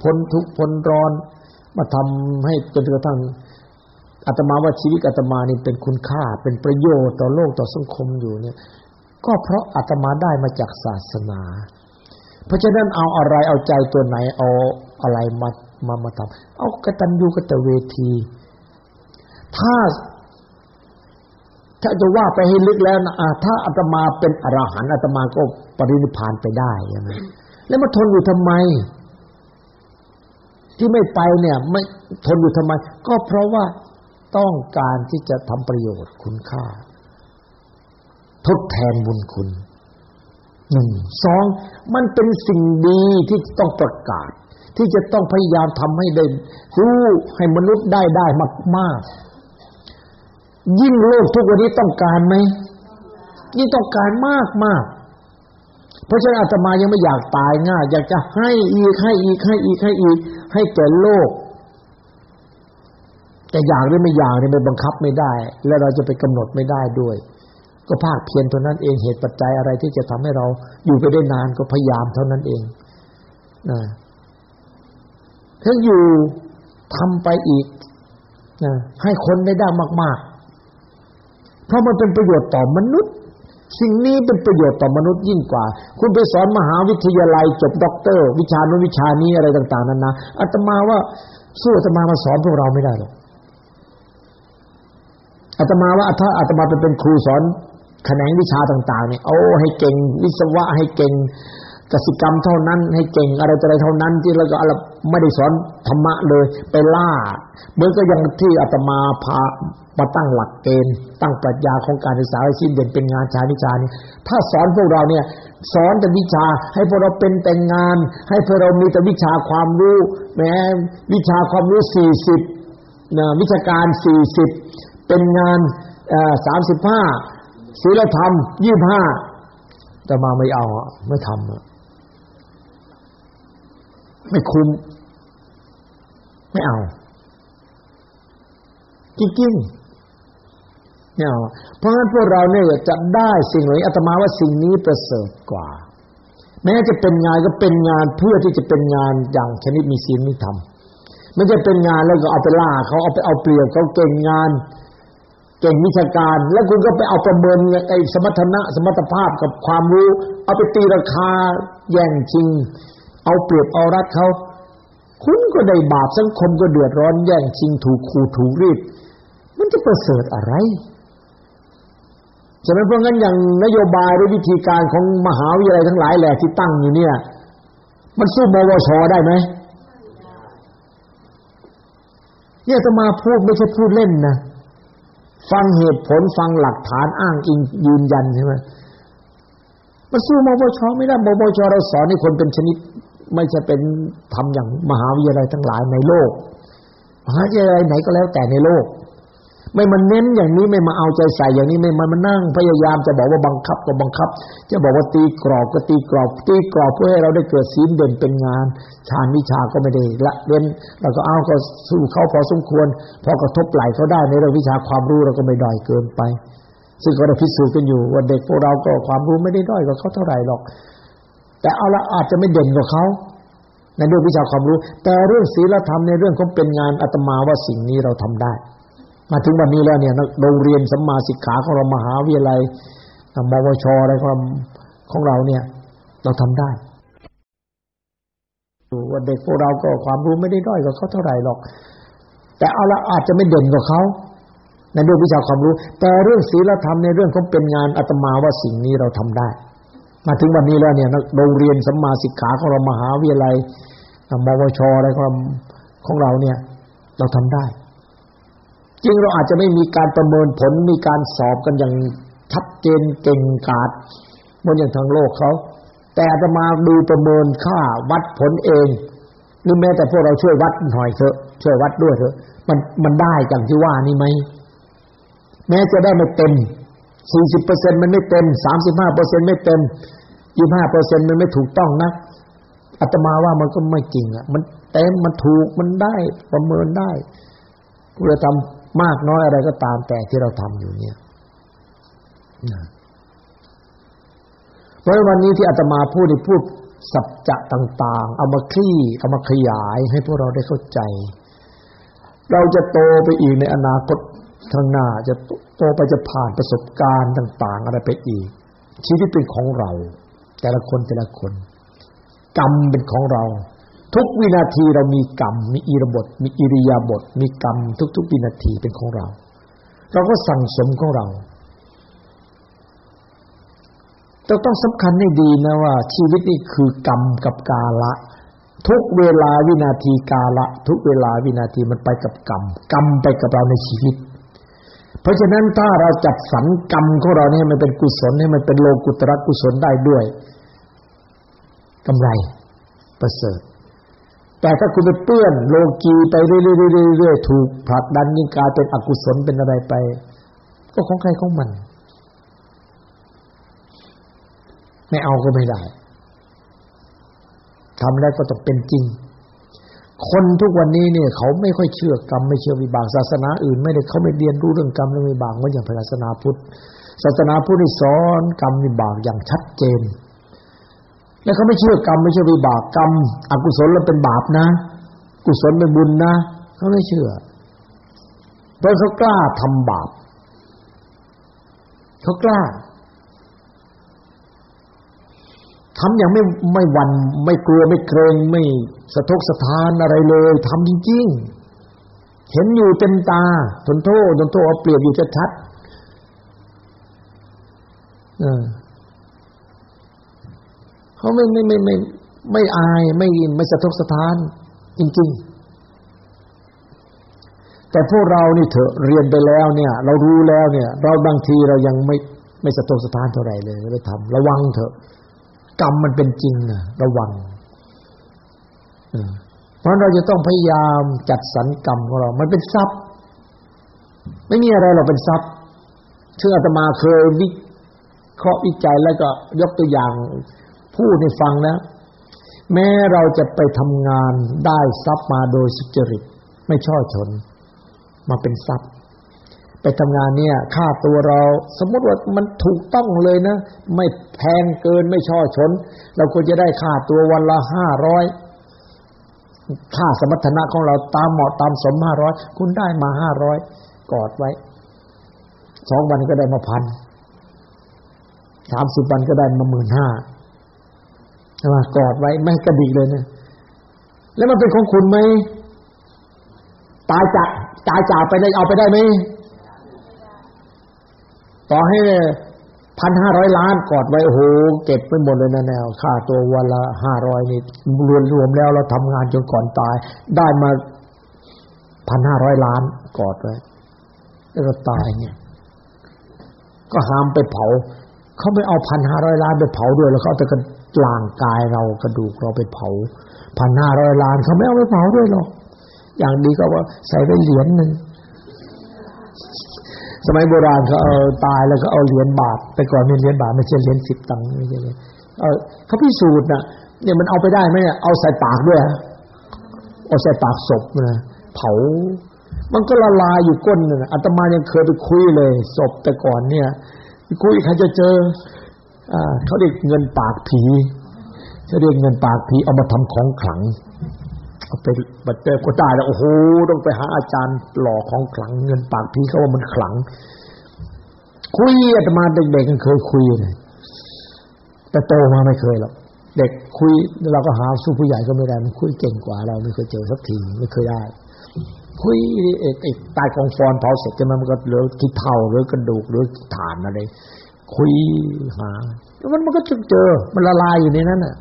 พ้นทุกพ้นร้อนมาทำให้จนกระทั่งอาตมาว่าชีวิตอาตมานี่เป็นคุณค่า เป็นประโยชน์ต่อโลกต่อสังคมอยู่เนี่ย ก็เพราะอาตมาได้มาจากศาสนา เพราะฉะนั้นเอาอะไรเอาใจตัวไหนเอาอะไรมามามาทำเอากตัญญูกตเวที ถ้า ถ้าจะว่าไปให้ลึกแล้วนะถ้าอาตมาเป็นอรหันต์อาตมาก็ปรินิพานไปได้ใช่ไหมแล้วมาทนอยู่ทำไม ที่ไม่ไปเนี่ย ไม่ทนอยู่ทำไม ก็เพราะว่าต้องการที่จะทำประโยชน์คุณค่า ทดแทนบุญคุณ หนึ่งสองมันเป็นสิ่งดีที่ต้องประกาศ ที่จะต้องพยายามทำให้ได้รู้ให้มนุษย์ได้ได้มาก ๆ ยิ่งโลกทุกวันนี้ต้องการไหมยิ่งต้องการมากมากเพราะฉะนั้นอาตมายังไม่อยากตายง่ายอยากจะให้อีกให้อีกให้อีกให้อีก ให้แก่โลก แต่อยากหรือไม่อยากเนี่ยมันบังคับไม่ได้ และเราจะไปกำหนดไม่ได้ด้วย ก็ภาคเพียรเท่านั้นเองเหตุปัจจัยอะไรที่จะทำให้เราอยู่ไปได้นานก็พยายามเท่านั้นเองนะถ้าอยู่ทำไปอีกนะให้คนได้ได้มาก ๆ เพราะมันเป็นประโยชน์ต่อมนุษย์ สิ่งนี้เป็นประโยชน์ต่อมนุษย์ยิ่งกว่า คุณไปสอนมหาวิทยาลัยจบด็อกเตอร์ วิชาโน้วิชานี้อะไรต่าง ๆนั้นนะอาตมาว่าสู้อาตมามาสอนพวกเราไม่ได้หรอกอาตมาว่าถ้าอาตมาไปเป็นครูสอน แขนงวิชาต่าง ๆ เนี่ยโอ้ให้เก่ง วิศวะให้เก่งกสิกรรมเท่านั้น ให้เก่งอะไรอะไรเท่านั้น ที่เราก็อะไรไม่ได้สอนธรรมะเลยไปล่าเหมือนก็ยังที่อาตมาพามาตั้งหลักเกณฑ์ตั้งปรัชญาของการศึกษาให้ชิ้นเด่นเป็นงานชาวิชานี่ถ้าสอนพวกเราเนี่ย สอนแต่วิชา ให้พวกเราเป็นแต่งงาน ให้พวกเรามีแต่วิชาความรู้ แม้วิชาความรู้สี่สิบนะวิชาการสี่สิบเป็นงานสามสิบห้า ศีลธรรมยี่ห้าแต่มาไม่เอาไม่ทำไม่คุ้ม ไม่เอาจริงๆไม่เอาเพราะฉะนั้นพวกเราเนี่ยจะได้สิ่งเหล่านี้อาตมาว่าสิ่งนี้ประเสริฐกว่า แม้จะเป็นงานก็เป็นงานเพื่อที่จะเป็นงานอย่างชนิดมีศีลมีธรรมไม่ใช่เป็นงานแล้วก็เอาไปล่าเขาเอาไปเอาเปรียบเขาเก่งงาน เก่งวิชาการ แล้วคุณก็ไปเอาประเมินไอ้สมรรถนะ สมรรถภาพกับความรู้ เอาไปตีราคาแย่งจริง เอาเปรียบเอารัดเขาคุณก็ได้บาปสังคมก็เดือดร้อนแย่งจริงถูกขู่ถูกรีดมันจะประเสริฐอะไรฉะนั้นเพราะงั้นอย่างนโยบายหรือวิธีการของมหาวิทยาลัยทั้งหลายแหละที่ตั้งอยู่เนี่ย มันสู้มวชได้ไหมเนี่ยจะมาพูดไม่ใช่พูดเล่นนะ ฟังเหตุผลฟังหลักฐานอ้างอิงยืนยันใช่ไหมมันสู้มบชไม่ได้มบชเราสอนให้คนเป็นชนิด ไม่จะเป็นทำอย่างมหาวิทยาลัยทั้งหลายในโลก มหาวิทยาลัยไหนก็แล้วแต่ในโลก ไม่มาเน้นอย่างนี้ไม่มาเอาใจใส่อย่างนี้ไม่มามานั่งพยายามจะบอกว่าบังคับก็บังคับ จะบอกว่าตีกรอบก็ตีกรอบ ตีกรอบเพื่อให้เราได้เกิดศีลเด่นเป็นงานฌานวิชาก็ไม่ได้ละเว้นเราก็เอาก็สู้เขาพอสมควร พอกระทบไหลเขาได้ในเรื่องวิชาความรู้เราก็ไม่ด้อยเกินไป ซึ่งก็ได้พิสูจน์กันอยู่ว่าเด็กพวกเราก็ความรู้ไม่ได้ด้อยกว่าเขาเท่าไหร่หรอก แต่เอาละอาจจะไม่เด่นกว่าเขาในเรื่องวิชาความรู้ แต่เรื่องศีลธรรมในเรื่องของเป็นงานอาตมาว่าสิ่งนี้เราทำได้ มาถึงวันนี้แล้วเนี่ยโรงเรียนสัมมาสิกขาของเรามหาวิทยาลัยมวชอะไรของของเราเนี่ย เราทำได้ว่าเด็กพวกเราก็ความรู้ไม่ได้ด้อยกว่าเขาเท่าไหร่หรอก แต่เอาละอาจจะไม่เด่นกว่าเขาในเรื่องวิชาความรู้ แต่เรื่องศีลธรรมในเรื่องของเป็นงานอาตมาว่าสิ่งนี้เราทำได้ มาถึงวันนี้แล้วเนี่ยโรงเรียนสัมมาสิกขาของเรามหาวิทยาลัยมวชอะไรของของเราเนี่ย เราทำได้ จริงเราอาจจะไม่มีการประเมินผลมีการสอบกันอย่างชัดเจนเก่งกาจเหมือนอย่างทางโลกเขาแต่จะมาดูประเมินค่าวัดผลเองหรือแม้แต่พวกเราช่วยวัดหน่อยเถอะช่วยวัดด้วยเถอะ มันมันได้อย่างที่ว่านี่ไหมแม้จะได้ไม่เต็มสี่สิบเปอร์เซ็นมันไม่เต็มสามสิบห้าเปอร์เซ็นไม่เต็มยี่ห้าเปอร์เซ็นมันไม่ถูกต้องนะอาตมาว่ามันก็ไม่จริงอะ มันเต็มมันถูกมันได้ประเมินได้เพื่อทำม มากน้อยอะไรก็ตามแต่ที่เราทำอยู่เนี่ยเพราะวันนี้ที่อาตมาพูดที่พูดสัจจะต่าง ๆ เอามาคลี่ เอามาขยายให้พวกเราได้เข้าใจ เราจะโตไปอีกในอนาคตทางหน้าจะโตไปจะผ่านประสบการณ์ต่าง ๆ อะไรไปอีก ชีวิตเป็นของเรา แต่ละคนแต่ละคน กรรมเป็นของเรา ทุกวินาทีเรามีกรรม มีอิรบท มีอิริยาบทมีกรรม ทุก ๆ วินาทีเป็นของเรา เราก็สั่งสมของเราเราต้องสำคัญให้ดีนะว่า ชีวิตนี่คือกรรมกับกาละ ทุกเวลาวินาทีกาละ ทุกเวลาวินาทีมันไปกับกรรม กรรมไปกับเราในชีวิต เพราะฉะนั้นถ้าเราจัดสรรกรรมของเราเนี่ยมันเป็นกุศลให้มันเป็นโลกุตระกุศลได้ด้วยกำไรประเสริฐ แต่ถ้าคุณไปเปื้อนโลกีไปเรื่อยๆๆถูกผลักดันยิ่งกลายเป็นอกุศลเป็นอะไรไป ก็ของใครของมัน ไม่เอาก็ไม่ได้ทำแล้วก็ต้องเป็นจริง คนทุกวันนี้เนี่ยเขาไม่ค่อยเชื่อกรรมไม่เชื่อวิบากศาสนาอื่น ไม่ได้เขาไม่เรียนรู้เรื่องกรรมเรื่องวิบากเหมือนอย่างศาสนาพุทธศาสนาพุทธสอนกรรมวิบากอย่างชัดเจน แล้วเขาไม่เชื่อกรรมไม่เชื่อวิบากกรรมอกุศลแล้วเป็นบาปนะ กุศลเป็นบุญนะเขาไม่เชื่อเพราะเขากล้าทำบาปเขากล้าทำอย่างไม่ไม่หวัน่นไม่กลัวไม่เกรงไม่สะทกสะทานอะไรเลยทำจริงๆ เห็นอยู่เต็มตาทนโทษทนโทษเอาเปรียบอยู่ชัดๆ เขาไม่ไม่ไม่ไม่ไม่อายไม่อินไม่สะทกสะท้าน จริง ๆ แต่พวกเรานี่เถอะเรียนไปแล้วเนี่ย เรารู้แล้วเนี่ย เราบางทีเรายังไม่ไม่สะทกสะท้านเท่าไหร่เลยไม่ทำระวังเถอะ กรรมมันเป็นจริงนะระวังเพราะเราจะต้องพยายามจัดสรรกรรมของเรา มันเป็นทรัพย์ ไม่มีอะไรเราเป็นทรัพย์เชื่ออาตมาเคยวิเคราะห์วิจัยแล้วก็ยกตัวอย่าง พูดให้ฟังนะ แม้เราจะไปทำงานได้ทรัพย์มาโดยสุจริต ไม่ช่อชน มาเป็นทรัพย์ ไปทำงานเนี่ยค่าตัวเรา สมมติว่ามันถูกต้องเลยนะ ไม่แพงเกินไม่ช่อชน เราควรจะได้ค่าตัววันละห้าร้อยค่าสมรรถนะของเราตามเหมาะตามสมห้าร้อยคุณได้มาห้าร้อยกอดไว้สองวันก็ได้มาพันสามสิบวันก็ได้มาหมื่นห้า ใช่ไหมกอดไว้ไม่กระดิกเลยเนะแล้วมันเป็นของคุณไหมตายจากตายจากไปได้เอาไปได้ไหมต่อให้พันห้าร้อยล้านกอดไว้โอ้โหเก็บไปหมดเลยนะแนวค่าตัววันละห้าร้อยนี่รวมรวมแล้วเราทำงานจนก่อนตาย ได้มาพันห้าร้อยล้านกอดไว้แล้วก็ตายเนี่ย ก็หามไปเผาเขาไม่เอาพันห้าร้อยล้านไปเผาด้วยแล้วเขาแต่กัน ล่างกายเรากระดูกเราไปเผาพันห้าร้อยล้านเขาไม่เอาไปเผาด้วยหรอกอย่างดีก็ว่าใส่ไปเหรียญหนึ่งสมัยโบราณเขาเอาตายแล้วก็เอาเหรียญบาท แต่ก่อนมีเหรียญบาทไม่ใช่เหรียญสิบตังค์ไม่ใช่เลยเออเขาพิสูจน์นะเนี่ยมันเอาไปได้ไหมเนี่ยเอาใส่ปากด้วยเอาใส่ปากศพนะเผา มันก็ละลายอยู่ก้นนะอาตมายังเคยไปคุยเลยศพแต่ก่อนเนี่ยคุยใครจะเจอ เขาเรียกเงินปากผีเขาเรียกเงินปากผีเอามาทำของขลังเอาไปบัดเจอก็ได้แล้วโอ้โหต้องไปหาอาจารย์หล่อของขลัง เงินปากผีเขาว่ามันขลัง คุยอาตมาเด็กๆกันเคยคุยเลยแต่โตมาไม่เคยหรอกเด็กคุยเราก็หาสู้ผู้ใหญ่ก็ไม่ได้มันคุยเก่งกว่า เราไม่เคยเจอสักทีไม่เคยได้คุยเอกไอ้ตายกองฟอนเผาเสร็จใช่ไหมมันก็เหลือที่เท่าหรือกระดูกหรือฐานอะไร คุยหาแล้วมันมันก็เจอ มันละลายอยู่ในนั้นน่ะ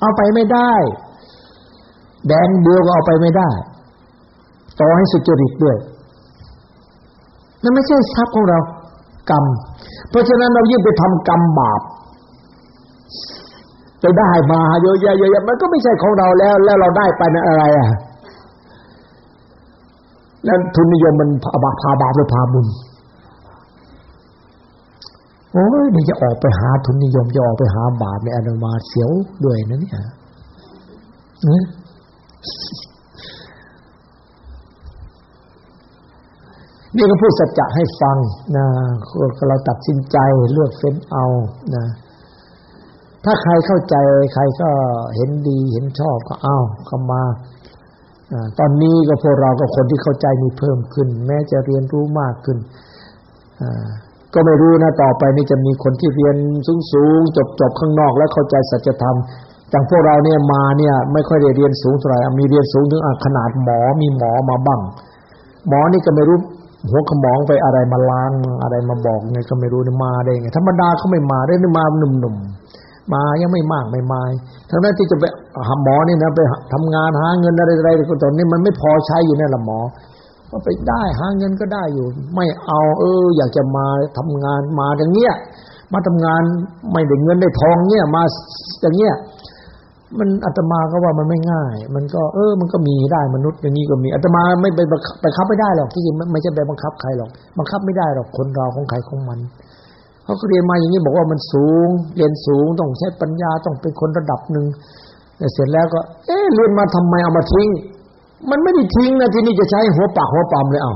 เอาไปไม่ได้แดงเดียวก็เอาไปไม่ได้ ต่อให้สุจริตด้วยนั่นไม่ใช่ทรัพย์ของเรา กรรม เพราะฉะนั้นเรายิ่งไปทำกรรมบาปไปได้มาเยอะแยะเยอะแยะมันก็ไม่ใช่ของเราแล้ว แล้วเราได้ไปนั้นอะไรอะแล้วทุนนิยมมันพาบาพาบาปหรือพาบุญ โอ้ยนี่จะออกไปหาทุนนิยมจะออกไปหาบาปในอนุมาเสียวด้วยนะเนี่ยเนี่ยนี่ก็พูดสัจจะให้ฟังนะเราตัดสินใจเลือกเฟ้นเอานะถ้าใครเข้าใจใครก็เห็นดีเห็นชอบก็เอาเข้ามาตอนนี้ก็พวกเราก็คนที่เข้าใจมีเพิ่มขึ้น แม้จะเรียนรู้มากขึ้น ก็ไม่รู้นะต่อไปนี่จะมีคนที่เรียนสูงๆจบๆข้างนอก แล้วเข้าใจสัจธรรมอย่างพวกเราเนี่ยมาเนี่ย ไม่ค่อยได้เรียนสูงเท่าไหร่มีเรียนสูงถึงขนาดหมอมีหมอมาบ้างหมอนี่ก็ไม่รู้หัวขมองไปอะไรมาล้างอะไรมาบอกไงก็ไม่รู้นี่มาได้ไงธรรมดาเขาไม่มาได้นี่มาหนุ่มๆมายังไม่มากไม่มาทั้งนั้นที่จะไปหาหมอนี่นะไปทำงานหาเงินอะไรอะไรก็ตอนนี้มันไม่พอใช้อยู่นั่นละหมอ ก็ไปได้หาเงินก็ได้อยู่ ไม่เอาเออ อยากจะมาทำงานมาอย่างเงี้ยมาทำงานไม่ได้เงินได้ทองเงี้ยมาอย่างเงี้ยมันอาตมาก็ว่ามันไม่ง่าย มันก็เออ มันก็มีได้มนุษย์อย่างนี้ก็มีอาตมาไม่ไปไปคับไม่ได้หรอกที่จริงไม่ใช่ไปบังคับใครหรอกบังคับไม่ได้หรอกคนเราของใครของมันเขาเรียนมาอย่างนี้บอกว่ามันสูง เรียนสูงต้องใช้ปัญญาต้องเป็นคนระดับหนึ่งแต่เสร็จแล้วก็ เออเรียนมาทำไมเอามาทิ้ง มันไม่ได้ทิ้งนะที่นี่จะใช้หัวปากหัวปั๊มเลยเอา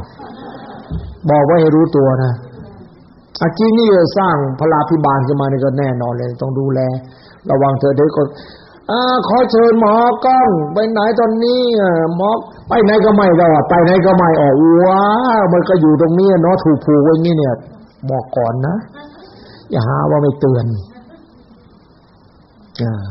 บอกว่าให้รู้ตัวนะอาจริงนี่จะสร้างพลาพิบาลขึ้นมานี่ก็แน่นอนเลยต้องดูแล ระวังเธอเด็กก็อาขอเชิญหมอกล้อง ไปไหนตอนนี้หมอไปไหนก็ไม่รอดไปไหนก็ไม่ออกว้ามันก็อยู่ตรงนี้เนาะถูกผูกไว้งี้เนี่ยบอกก่อนนะ อย่าหาว่าไม่เตือนอ่า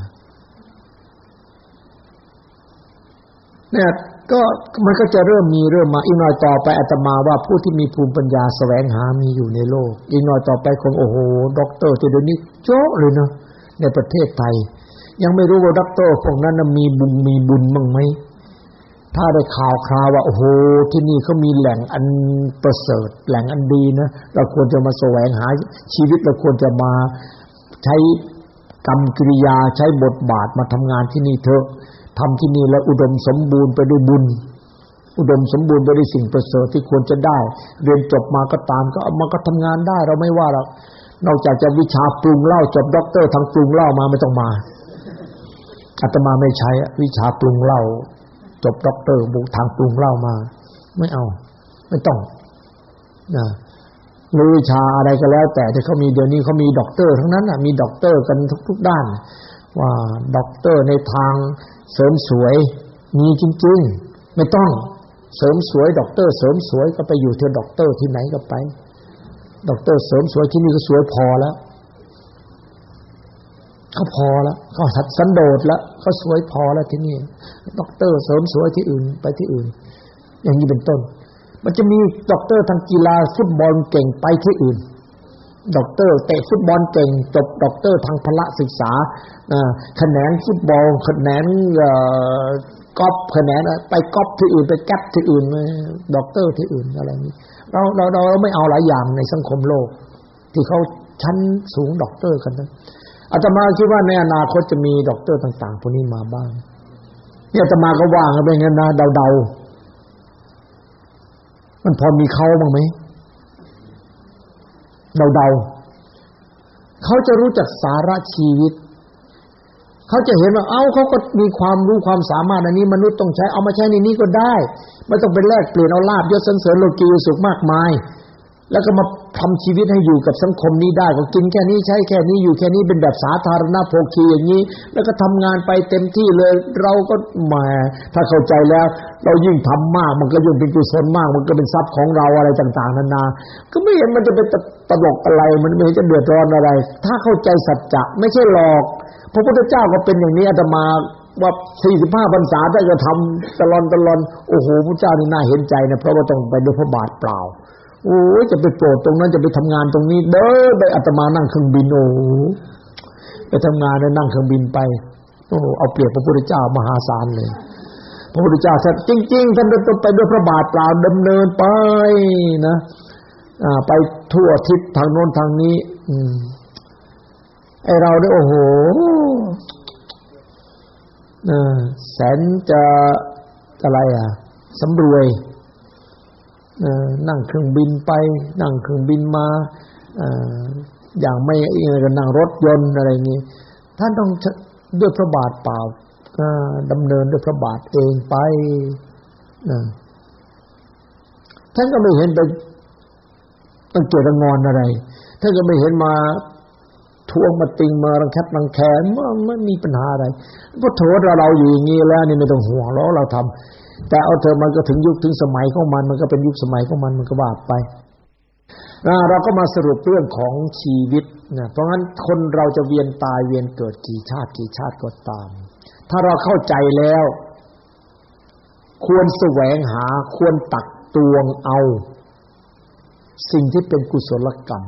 เนี่ย ก็มันก็จะเริ่มมีเริ่มมาอีกหน่อยต่อไปอาตมาว่าผู้ที่มีภูมิปัญญาแสวงหามีอยู่ในโลก อีกหน่อยต่อไปคงโอ้โหด็อกเตอร์ที่เดี๋ยวนี้โจ้เลยเนาะในประเทศไทย ยังไม่รู้ว่าด็อกเตอร์พวกนั้นมีบุญมีบุญบ้างไหมถ้าได้ข่าวคราวว่าโอ้โหที่นี่เขามีแหล่งอันประเสริฐ แหล่งอันดีนะเราควรจะมาแสวงหาชีวิตเราควรจะมาใช้กรรมกิริยาใช้บทบาทมาทำงานที่นี่เถอะ ทำที่นี่แล้วอุดมสมบูรณ์ไปด้วยบุญ อุดมสมบูรณ์ไปด้วยสิ่งประเสริฐที่ควรจะได้ เรียนจบมาก็ตามก็มันก็ทำงานได้ เราไม่ว่าหรอกนอกจากจะวิชาปรุงเหล้าจบด็อกเตอร์ทางปรุงเหล้ามาไม่ต้องมาอาตมาไม่ใช้วิชาปรุงเหล้าจบด็อกเตอร์บุกทางปรุงเหล้ามา ไม่เอา ไม่ต้องนะหรือวิชาอะไรก็แล้ว แต่ที่เขามีเดี๋ยวนี้เขามีด็อกเตอร์ทั้งนั้นอะมีด็อกเตอร์กันทุก ๆ ด้าน ว่าด็อกเตอร์ในทางเสริมสวยมีจริงๆ ไม่ต้องเสริมสวยด็อกเตอร์เสริมสวยก็ไปอยู่ที่ด็อกเตอร์ที่ไหนก็ไปด็อกเตอร์เสริมสวยที่นี่ก็สวยพอแล้วเขาพอแล้วเขาสัดสันโดษแล้วเขาสวยพอแล้วที่นี่ด็อกเตอร์เสริมสวยที่อื่นไปที่อื่น อย่างนี้เป็นต้น มันจะมีด็อกเตอร์ทางกีฬาฟุตบอลเก่งไปที่อื่น ด็อกเตอร์เตะฟุตบอลเก่ง จบด็อกเตอร์ทางพละศึกษาแขนงฟุตบอลแขนงกอล์ฟแขนงไปกอล์ฟที่อื่นไปกอล์ฟที่อื่นด็อกเตอร์ที่อื่นอะไรนี้เราเราเราไม่เอาหลายอย่างในสังคมโลก ที่เขาชั้นสูงด็อกเตอร์กันนะอาตมาคิดว่าในอนาคตจะมีด็อกเตอร์ต่างๆพวกนี้มาบ้างเนี่ยอาตมาก็ว่าไปงั้นนะเดาๆมันพอมีเขาบ้างไหม เดาๆเขาจะรู้จักสาระชีวิต เขาจะเห็นว่าเอ้าเขาก็มีความรู้ความสามารถอันนี้ มนุษย์ต้องใช้เอามาใช้ในนี้ก็ได้ ไม่ต้องเป็นแลกเปลี่ยนเอาลาภยศสรรเสริญโลกีสุขมากมาย แล้วก็มาทำชีวิตให้อยู่กับสังคมนี้ได้ ก็กินแค่นี้ใช้แค่นี้อยู่แค่นี้เป็นแบบสาธารณโภคีอย่างนี้ แล้วก็ทำงานไปเต็มที่เลย เราก็แหมถ้าเข้าใจแล้ว เรายิ่งทำมาก มันก็ยิ่งเป็นกุศลมาก มันก็เป็นทรัพย์ของเราอะไรต่าง ๆนานา ก็ไม่เห็นมันจะเป็นตลกอะไร มันไม่เห็นจะเดือดร้อนอะไร ถ้าเข้าใจสัจจะไม่ใช่หลอกพระพุทธเจ้าก็เป็นอย่างนี้อาตมาว่าสี่สิบห้าพรรษาได้จะทำตลอนตลอนโอ้โหพระเจ้านี่น่าเห็นใจนะเพราะว่าต้องไปด้วยพระบาทเปล่า โอ้จะไปโปรดตรงนั้นจะไปทำงานตรงนี้ เด้อไปอาตมานั่งเครื่องบินโอ้ไปทำงานแล้วนั่งเครื่องบินไปโอ้เอาเปรียบพระพุทธเจ้ามหาศาลเลย พระพุทธเจ้าท่านจริง ๆท่านต้องไปด้วยพระบาทเปล่าดำเนินไปนะไปทั่วทิศทางโน้นทางนี้ อืมไอเราเนี่ยโอ้โหแสนจะอะไรอะสำรวย นั่งเครื่องบินไป นั่งเครื่องบินมาอย่างไม่เองก็นั่งรถยนต์อะไรนี้ท่านต้องด้วยพระบาทเปล่าดำเนินด้วยพระบาทเองไปท่านก็ไม่เห็นไปตั้งเกียรงอนอะไรท่านก็ไม่เห็นมาทวงมาติงมารังแคบรังแขนมันไม่มีปัญหาอะไรก็โทษเราเราอยู่อย่างนี้แล้วนี่ไม่ต้องห่วงเราเราทำ แต่เอาเธอมันก็ถึงยุคถึงสมัยของมัน มันก็เป็นยุคสมัยของมันมันก็ว่าไปเราก็มาสรุปเรื่องของชีวิตนะเพราะงั้นคนเราจะเวียนตายเวียนเกิดกี่ชาติกี่ชาติก็ตาม ถ้าเราเข้าใจแล้ว ควรแสวงหาควรตักตวงเอา สิ่งที่เป็นกุศลกรรม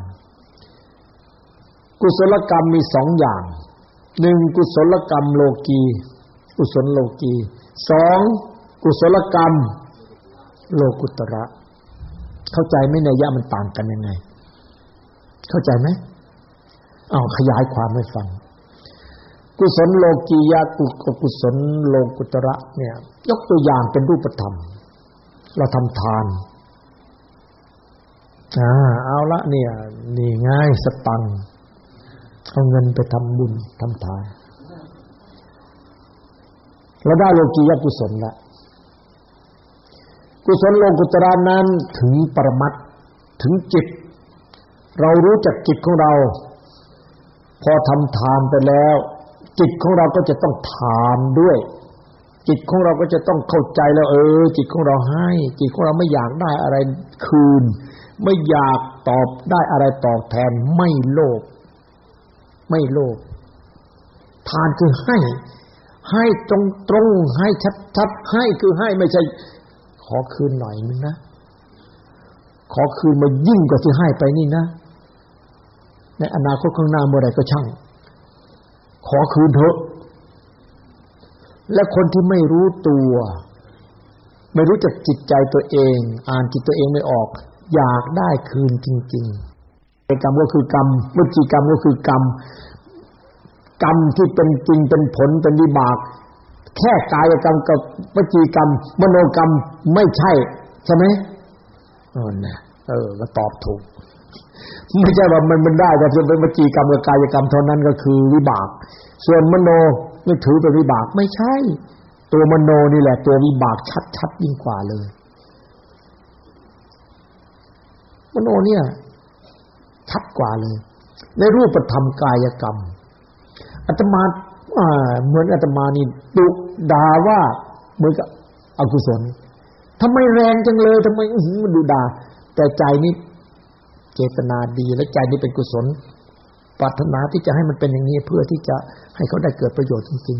กุศลกรรมมีสองอย่างหนึ่งกุศลกรรมโลกี กุศลโลกีสอง กุศลกรรม โลกุตระ เข้าใจไหมในยะมันต่างกันยังไง เข้าใจไหมเอาขยายความให้ฟัง กุศลโลกียะกุกุศลโลกุตระเนี่ย ยกตัวอย่างเป็นรูปธรรม เราทำทานอ่าเอาละเนี่ย นี่ง่ายสตังเอาเงินไปทำบุญทำทานเราได้โลกียกุศลละ กุศลโลกุตระนั้นถึงปรมัตถึงจิต เรารู้จักจิตของเรา พอทำทานไปแล้ว จิตของเราก็จะต้องทานด้วย จิตของเราก็จะต้องเข้าใจแล้ว เออ จิตของเราให้ จิตของเราไม่อยากได้อะไรคืน ไม่อยากตอบได้อะไรตอบแทนไม่โลภไม่โลภทานคือให้ ให้ตรงตรงให้ชัดชัดให้คือให้ไม่ใช่ ขอคืนหน่อยนึงนะ ขอคืนมายิ่งกว่าที่ให้ไปนี่นะ ในอนาคตข้างหน้าเมื่อไรก็ช่าง ขอคืนเถอะ และคนที่ไม่รู้ตัว ไม่รู้จักจิตใจตัวเอง อ่านจิตตัวเองไม่ออก อยากได้คืนจริงๆกรรมก็คือกรรมวจีกรรมก็คือกรรมกรรมที่เป็นจริงเป็นผลเป็นวิบาก แค่กายกรรมกับวจีกรรม มโนกรรมไม่ใช่ ใช่ไหมเออนะเออ ก็ตอบถูก ไม่ใช่ว่ามันมันได้แต่เป็นวจีกรรมกับกายกรรมเท่านั้นก็คือวิบาก ส่วนมโนไม่ถือเป็นวิบากไม่ใช่ ตัวมโนนี่แหละ ตัววิบากชัดๆยิ่งกว่าเลย มโนเนี่ย ชัดกว่าเลย ในรูปธรรมกายกรรมอาตมา เหมือนอาตมานี่ดุด่าว่าเหมือนกับอกุศลทำไมแรงจังเลยทำไมมันดูด่า แต่ใจนี้เจตนาดีและใจนี้เป็นกุศลปรารถนาที่จะให้มันเป็นอย่างนี้เพื่อที่จะให้เขาได้เกิดประโยชน์จริง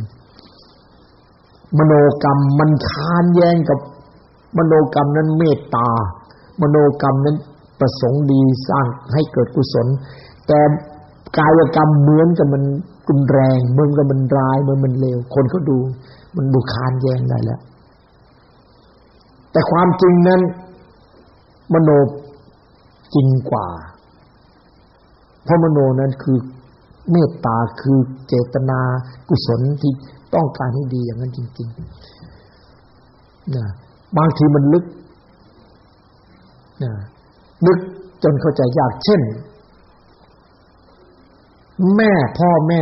ๆ มโนกรรมมันคานแย้งกับมโนกรรมนั้นเมตตา มโนกรรมนั้นประสงค์ดีสร้างให้เกิดกุศล แต่ กายกรรมเหมือนกับมันรุนแรงเหมือนกับมันร้ายเหมือนมันเลวคนเขาดู มันบุคานแยงได้แล้ว แต่ความจริงนั้น มโนจริงกว่า เพราะมโนนั้นคือเมตตาคือเจตนากุศลที่ต้องการให้ดีอย่างนั้นจริงๆนะบางทีมันลึกนะลึกจนเข้าใจยากเช่น แม่พ่อแม่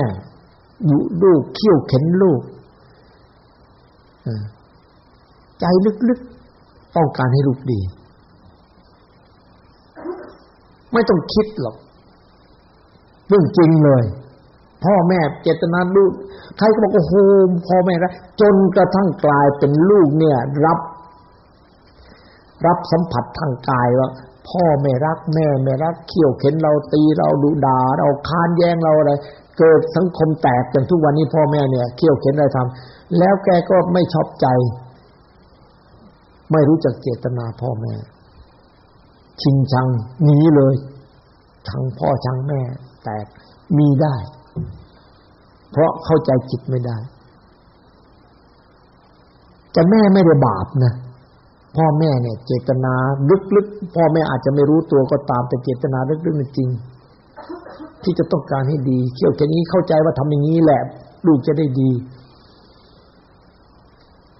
อยุลูกเขี่ยวเข็นลูกใจลึกๆต้องการให้ลูกดี ไม่ต้องคิดหรอกเรื่องจริงเลย พ่อแม่เจตนาลูกใครก็บอกโอ้โหพ่อแม่รักจนกระทั่งกลายเป็นลูกเนี่ย รับ รับสัมผัสทางกายว่า พ่อไม่รักแม่ไม่รักเขี่ยวเข็นเราตีเราดุด่าเราค้านแย้งเราอะไร เกิดสังคมแตกอย่างทุกวันนี้พ่อแม่เนี่ยเขี่ยวเข็นอะไรทำแล้วแกก็ไม่ชอบใจ ไม่รู้จักเจตนาพ่อแม่ ชิงชังหนีเลยชังพ่อชังแม่ แตกมีได้ เพราะเข้าใจจิตไม่ได้แต่แม่ไม่ได้บาปนะ พ่อแม่เนี่ย เจตนาลึกๆพ่อแม่อาจจะไม่รู้ตัวก็ตาม แต่เจตนาลึกๆจริง ที่จะต้องการให้ดีเขี่ยวแค่นี้เข้าใจว่าทำอย่างนี้แหละ ลูกจะได้ดี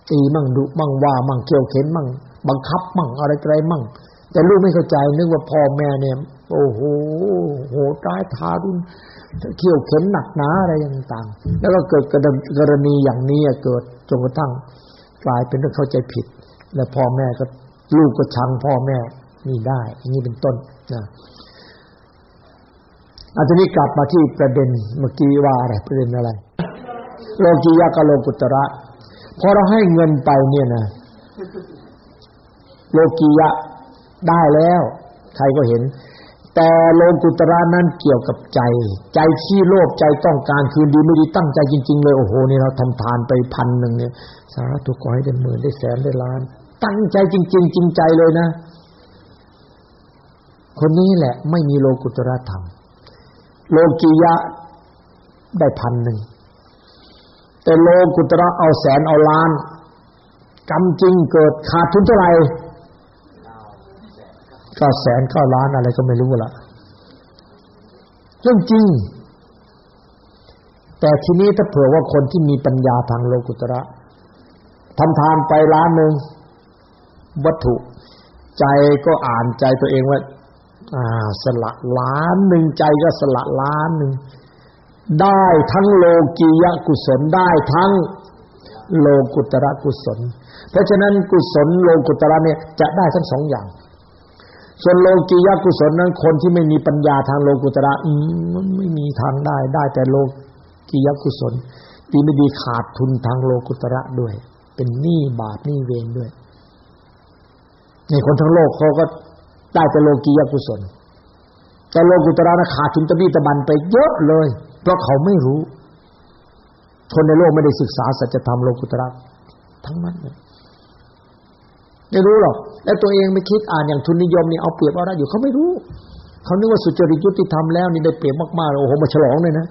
ตีมั่งดุมั่งว่ามั่งเขี่ยวเข็นมั่งบังคับมั่งอะไรอะไรมั่ง แต่ลูกไม่เข้าใจนึกว่าพ่อแม่เนี่ย โอ้โหโหตายทารุณเขี่ยวเข็นหนักหนาอะไรต่างๆ แล้วก็เกิดกรณีอย่างนี้เกิดจนกระทั่งกลายเป็นเรื่องเข้าใจผิด แล้วพ่อแม่ก็ลูกก็ชังพ่อแม่นี่ได้นี้เป็นต้นนะอันนี้กลับมาที่ประเด็นเมื่อกี้ว่าอะไรประเด็นอะไร โลกียะกับโลกุตระพอเราให้เงินไปเนี่ยนะโลกียะได้แล้ว ใครก็เห็น แต่โลกุตระนั้นเกี่ยวกับใจ ใจที่โลภใจต้องการคืนดีไม่ดีตั้งใจจริง ๆ เลยโอ้โหนี่เราทำทานไปพันหนึ่งเนี่ยสาธุขอให้ได้หมื่นได้แสนได้ล้าน ตั้งใจจริง ๆ จริงใจเลยนะ คนนี้แหละ ไม่มีโลกุตระธรรม โลกียะได้พันหนึ่งแต่โลกุตระเอาแสนเอาล้านกรรมจริงเกิดขาดทุนเท่าไหร่ก็แสนก็ล้านอะไรก็ไม่รู้ละเรื่องจริง แต่ทีนี้ถ้าเผื่อว่าคนที่มีปัญญาทางโลกุตระทำทานไปล้านหนึ่ง วัตถุ ใจก็อ่านใจตัวเองว่าอ่าสละล้านหนึ่งใจก็สละล้านหนึ่งได้ทั้งโลกียกุศลได้ทั้งโลกุตระกุศล เพราะฉะนั้นกุศลโลกุตระเนี่ยจะได้ทั้งสองอย่าง ส่วนโลกียกุศลนั้นคนที่ไม่มีปัญญาทางโลกุตระอืมันไม่มีทางได้ได้แต่โลกียกุศลดีไม่ดีขาดทุนทางโลกุตระด้วย เป็นหนี้บาปหนี้เวรด้วย นคนทั้งโลกเขาก็ได้แต่โลกียกุศล แต่โลกุตระนะขาดทุนตะบี้ตะบันไปเยอะเลย เพราะเขาไม่รู้ คนในโลกไม่ได้ศึกษาสัจธรรมโลกุตระทั้งนั้นเลยไม่รู้หรอก แล้วตัวเองไม่คิดอ่านอย่างทุนนิยมนี่เอาเปรียบเอาได้อยู่เขาไม่รู้ เขานึกว่าสุจริตยุติธรรมแล้วนี่ได้เปรียบมากๆโอ้โหมาฉลองเลยนะ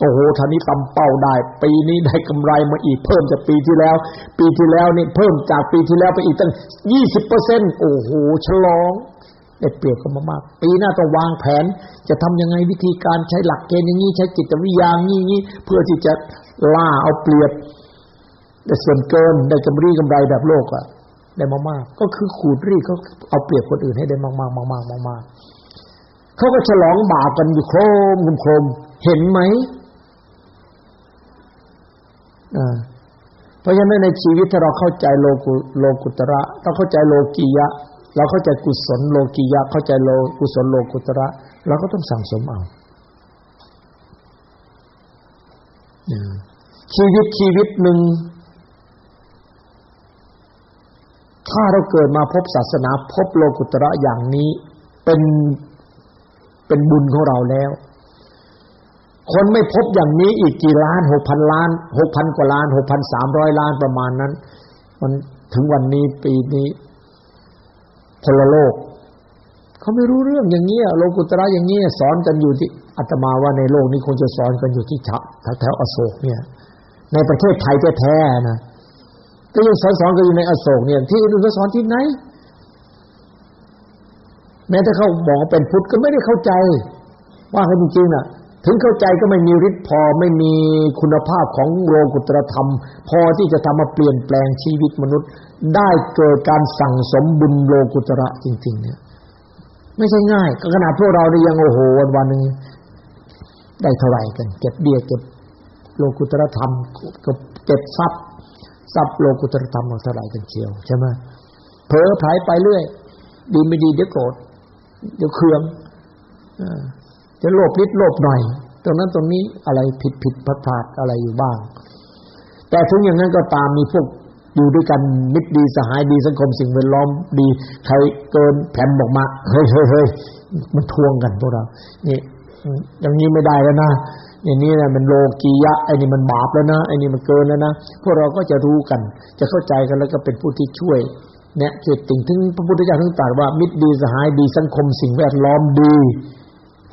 โอ้โหท่านี้ตำเป้าได้ ปีนี้ได้กำไรมาอีกเพิ่มจากปีที่แล้ว ปีที่แล้วนี่เพิ่มจากปีที่แล้วไปอีกตั้งยี่สิบเปอร์เซ็นโอ้โหฉลองได้เปรียบกันมากๆปีหน้าต้องวางแผน จะทำยังไงวิธีการใช้หลักเกณฑ์อย่างนี้ใช้จิตวิญญาณนี้นี้เพื่อที่จะล่าเอาเปรียบได้ส่วนเกินได้กำไรกำไรแบบโลกอะได้มากๆก็คือขูดรีดเขาเอาเปรียบคนอื่นให้ได้มากๆมากๆมากๆเขาก็ฉลองบาปกันอยู่โครมโครมเห็นไหม เพราะฉะนั้นในชีวิตถ้าเราเข้าใจโลกุโลกุตระต้องเข้าใจโลกียะ เราเข้าใจกุศลโลกียะ เข้าใจโลกุศลโลกุตระเราก็ต้องสั่งสมเอาชีวิตชีวิตหนึ่ง ถ้าเราเกิดมาพบศาสนาพบโลกุตระอย่างนี้เป็นเป็นบุญของเราแล้ว คนไม่พบอย่างนี้อีกกี่ล้านหกพันล้านหกพันกว่าล้านหกพันสามร้อยล้านประมาณนั้น มันถึงวันนี้ปีนี้คนละโลกเขาไม่รู้เรื่องอย่างนี้ยโลกุตระอย่างนี้ยสอนกันอยู่ที่อาตมาว่าในโลกนี้คงจะสอนกันอยู่ที่แถวแถวอโศกเนี่ย ในประเทศไทยแท้ๆนะก็ยังสอนสอนกันอยู่ในอโศกเนี่ย ที่อื่นเขาสอนที่ไหน แม้แต่เขาบอกเป็นพุทธก็ไม่ได้เข้าใจ ว่ากันจริงๆน่ะ ถึงเข้าใจก็ไม่มีฤทธิ์พอไม่มีคุณภาพของโลกุตรธรรม พอที่จะทำมาเปลี่ยนแปลงชีวิตมนุษย์ ได้เกิดการสั่งสมบุญโลกุตระจริง ๆ เนี่ย ไม่ใช่ง่ายก็ขนาดพวกเราเนี่ยยังโอ้โหวันวันหนึ่งได้เท่าไหร่กัน เก็บเบี้ยเก็บโลกุตรธรรมเก็บทรัพย์ทรัพย์โลกุตรธรรมเท่าไหร่กันเชียวใช่ไหมเผลอไผลไปเรื่อย ดีไม่ดีเดี๋ยวโกรธเดี๋ยวเคือง จะโลภนิดโลภหน่อย ตรงนั้นตรงนี้อะไรผิดผิดพลาดพลาดอะไรอยู่บ้าง แต่ถึงอย่างนั้นก็ตามมีพวกอยู่ด้วยกันมิตรดีสหายดีสังคมสิ่งแวดล้อมดี ใครเกินแผ่นบอกมาเฮ้ยเฮ้ยเฮ้ยมันทวงกันพวกเรานี่อย่างนี้ไม่ได้แล้วนะอย่างนี้นะมันโลกียะไอ้นี่มันบาปแล้วนะไอ้นี่มันเกินแล้วนะพวกเราก็จะรู้กัน จะเข้าใจกันแล้วก็เป็นผู้ที่ช่วยเนี่ยจุดติ่งถึงพระพุทธเจ้าทั้งตรัสว่ามิตรดีสหายดีสังคมสิ่งแวดล้อมดี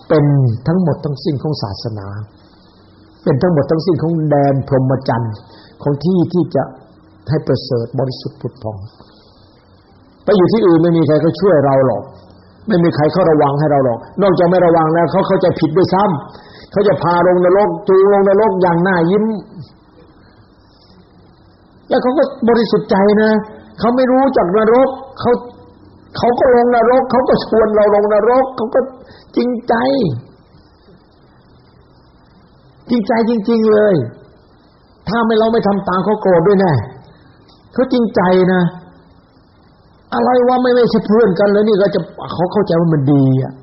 เป็นทั้งหมดทั้งสิ้นของศาสนา เป็นทั้งหมดทั้งสิ้นของแดนพรหมจรรย์ของที่ที่จะให้ประเสริฐบริสุทธิ์ผุดพอง ไปอยู่ที่อื่นไม่มีใครเขาช่วยเราหรอก ไม่มีใครเขาระวังให้เราหรอก นอกจากไม่ระวังแล้วเขาเข้าใจผิดด้วยซ้ำเขาจะพาลงนรกจูงลงนรกอย่างหน้ายิ้ม แล้วเขาก็บริสุทธิ์ใจนะเขาไม่รู้จักนรกเขา เขาก็ลงนรก เขาก็ชวนเราลงนรก เขาก็จริงใจ จริงใจจริง ๆเลย ถ้าไม่เราไม่ทำตามเขาโกรธด้วยแน่เขาจริงใจนะอะไรว่าไม่ไม่ใช่เพื่อนกันแล้วนี่ก็จะเขาเข้าใจว่ามันดีอะ